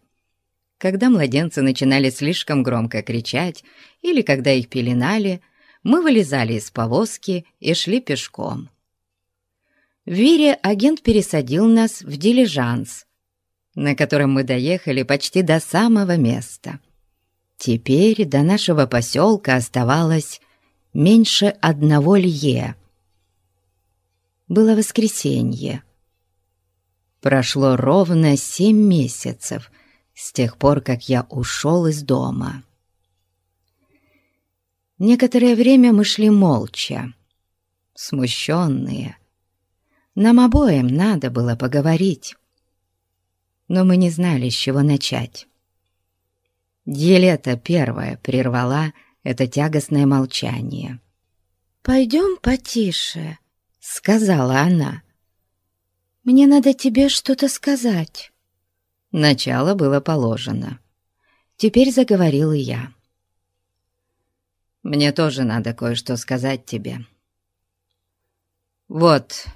Когда младенцы начинали слишком громко кричать или когда их пеленали, мы вылезали из повозки и шли пешком. В Вире агент пересадил нас в дилижанс, на котором мы доехали почти до самого места. Теперь до нашего поселка оставалось меньше одного лье. Было воскресенье. Прошло ровно семь месяцев с тех пор, как я ушел из дома. Некоторое время мы шли молча, смущенные. Нам обоим надо было поговорить, но мы не знали, с чего начать. Елета первая прервала это тягостное молчание. «Пойдем потише», — сказала она. «Мне надо тебе что-то сказать». Начало было положено. Теперь заговорил и я. «Мне тоже надо кое-что сказать тебе. Вот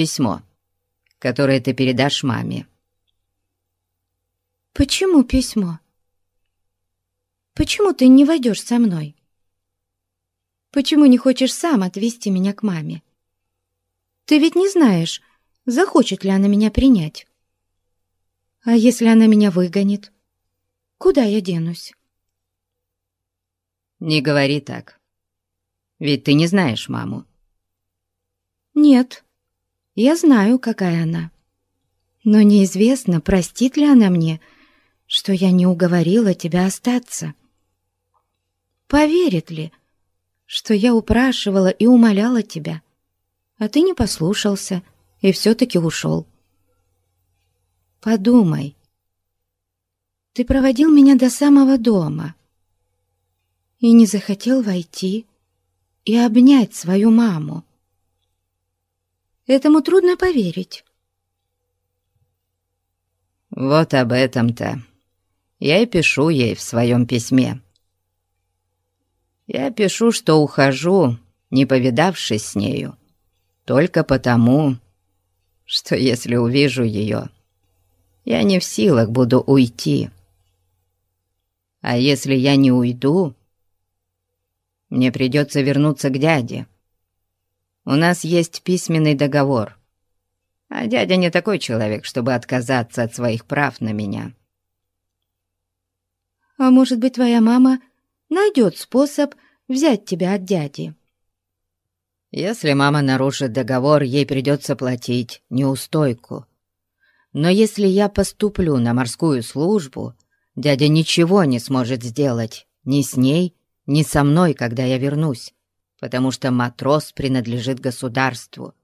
письмо, которое ты передашь маме». «Почему письмо? Почему ты не войдешь со мной? Почему не хочешь сам отвезти меня к маме? Ты ведь не знаешь, захочет ли она меня принять. А если она меня выгонит? Куда я денусь? Не говори так. Ведь ты не знаешь маму. Нет, я знаю, какая она. Но неизвестно, простит ли она мне, что я не уговорила тебя остаться. Поверит ли, что я упрашивала и умоляла тебя, а ты не послушался и все-таки ушел. Подумай, ты проводил меня до самого дома и не захотел войти и обнять свою маму. Этому трудно поверить. Вот об этом-то я и пишу ей в своем письме. Я пишу, что ухожу, не повидавшись с нею, только потому, что если увижу ее, я не в силах буду уйти. А если я не уйду, мне придется вернуться к дяде. У нас есть письменный договор, а дядя не такой человек, чтобы отказаться от своих прав на меня. А может быть, твоя мама найдет способ взять тебя от дяди. Если мама нарушит договор, ей придется платить неустойку. Но если я поступлю на морскую службу, дядя ничего не сможет сделать ни с ней, ни со мной, когда я вернусь, потому что матрос принадлежит государству,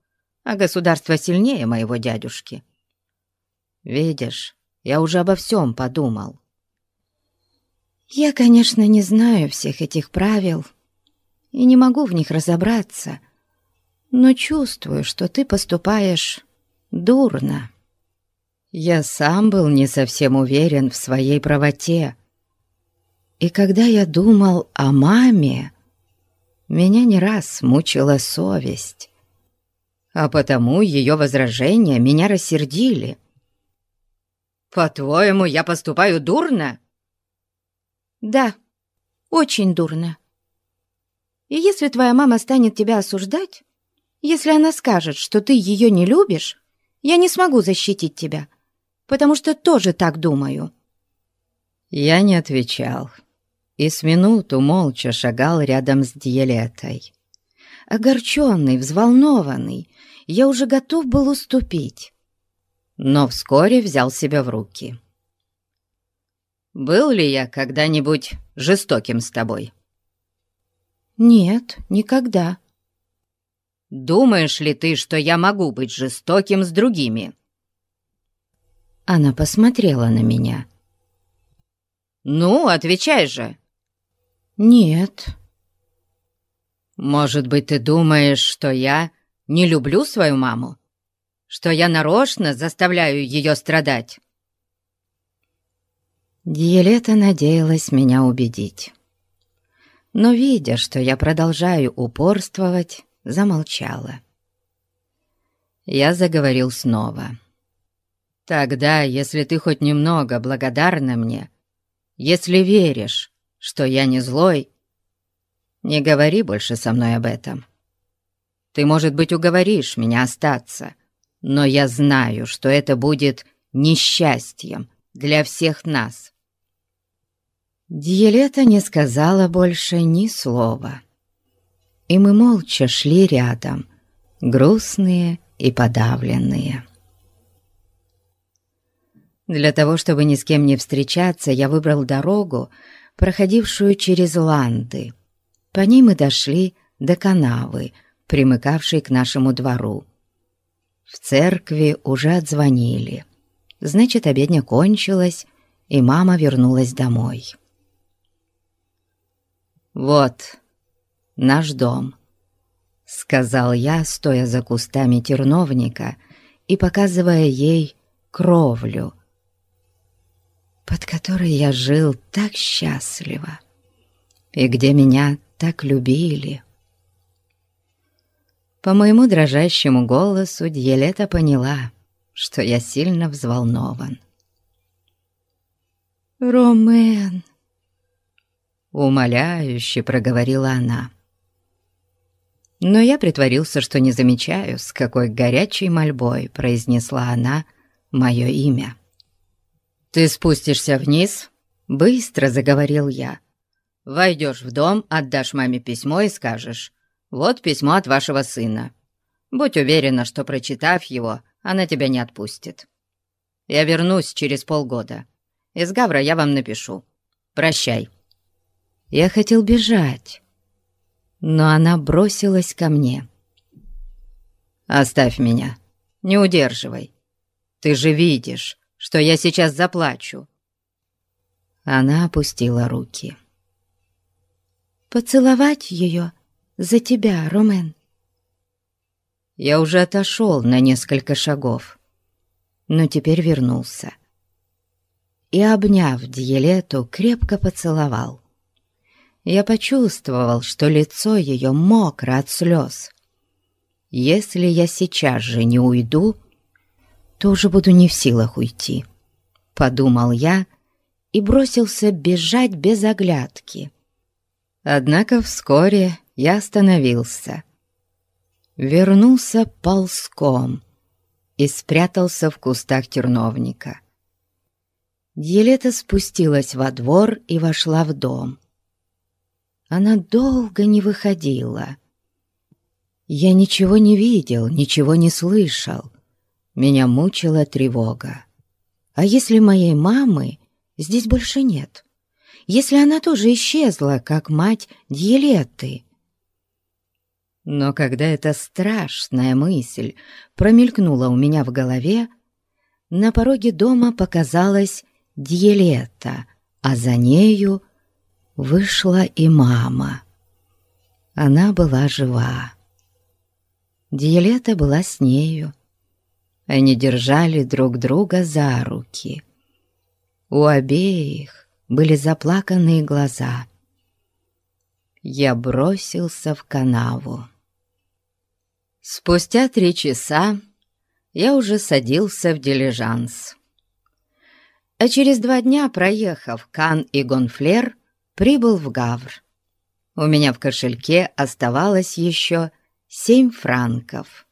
а государство сильнее моего дядюшки. Видишь, я уже обо всем подумал. Я, конечно, не знаю всех этих правил и не могу в них разобраться, но чувствую, что ты поступаешь дурно. Я сам был не совсем уверен в своей правоте. И когда я думал о маме, меня не раз мучила совесть, а потому ее возражения меня рассердили. «По-твоему, я поступаю дурно?» Да, очень дурно. И если твоя мама станет тебя осуждать, если она скажет, что ты ее не любишь, я не смогу защитить тебя, потому что тоже так думаю». Я не отвечал и с минуту молча шагал рядом с Диелетой. Огорченный, взволнованный, я уже готов был уступить, но вскоре взял себя в руки. Был ли я когда-нибудь жестоким с тобой?» «Нет, никогда». «Думаешь ли ты, что я могу быть жестоким с другими?» Она посмотрела на меня. «Ну, отвечай же!» «Нет». «Может быть, ты думаешь, что я не люблю свою маму? Что я нарочно заставляю ее страдать?» Диелета надеялась меня убедить. Но, видя, что я продолжаю упорствовать, замолчала. Я заговорил снова. «Тогда, если ты хоть немного благодарна мне, если веришь, что я не злой, не говори больше со мной об этом. Ты, может быть, уговоришь меня остаться, но я знаю, что это будет несчастьем для всех нас». Диелета не сказала больше ни слова, и мы молча шли рядом, грустные и подавленные. Для того, чтобы ни с кем не встречаться, я выбрал дорогу, проходившую через Ланды. По ней мы дошли до канавы, примыкавшей к нашему двору. В церкви уже отзвонили. Значит, обедня кончилась, и мама вернулась домой. «Вот наш дом», — сказал я, стоя за кустами терновника и показывая ей кровлю — под которой я жил так счастливо и где меня так любили. По моему дрожащему голосу Дьелета поняла, что я сильно взволнован. «Ромен!» Умоляюще проговорила она. Но я притворился, что не замечаю, с какой горячей мольбой произнесла она мое имя. «Ты спустишься вниз?» — быстро заговорил я. «Войдешь в дом, отдашь маме письмо и скажешь, «Вот письмо от вашего сына. Будь уверена, что, прочитав его, она тебя не отпустит. Я вернусь через полгода. Из Гавра я вам напишу. Прощай». Я хотел бежать, но она бросилась ко мне. «Оставь меня, не удерживай. Ты же видишь, что я сейчас заплачу». Она опустила руки. «Поцеловать ее за тебя, Ромен?» Я уже отошел на несколько шагов, но теперь вернулся. И, обняв Дьелету, крепко поцеловал. Я почувствовал, что лицо ее мокро от слез. Если я сейчас же не уйду, то уже буду не в силах уйти», — подумал я и бросился бежать без оглядки. Однако вскоре я остановился. Вернулся ползком и спрятался в кустах терновника. Елета спустилась во двор и вошла в дом. Она долго не выходила. Я ничего не видел, ничего не слышал. Меня мучила тревога. А если моей мамы здесь больше нет? Если она тоже исчезла, как мать Дьелеты? Но когда эта страшная мысль промелькнула у меня в голове, на пороге дома показалась Дьелета, а за нею вышла и мама. Она была жива. Дьелета была с нею. Они держали друг друга за руки. У обеих были заплаканные глаза. Я бросился в канаву. Спустя три часа я уже садился в дилижанс. А через два дня, проехав Кан и Гонфлер, прибыл в Гавр. У меня в кошельке оставалось еще семь франков.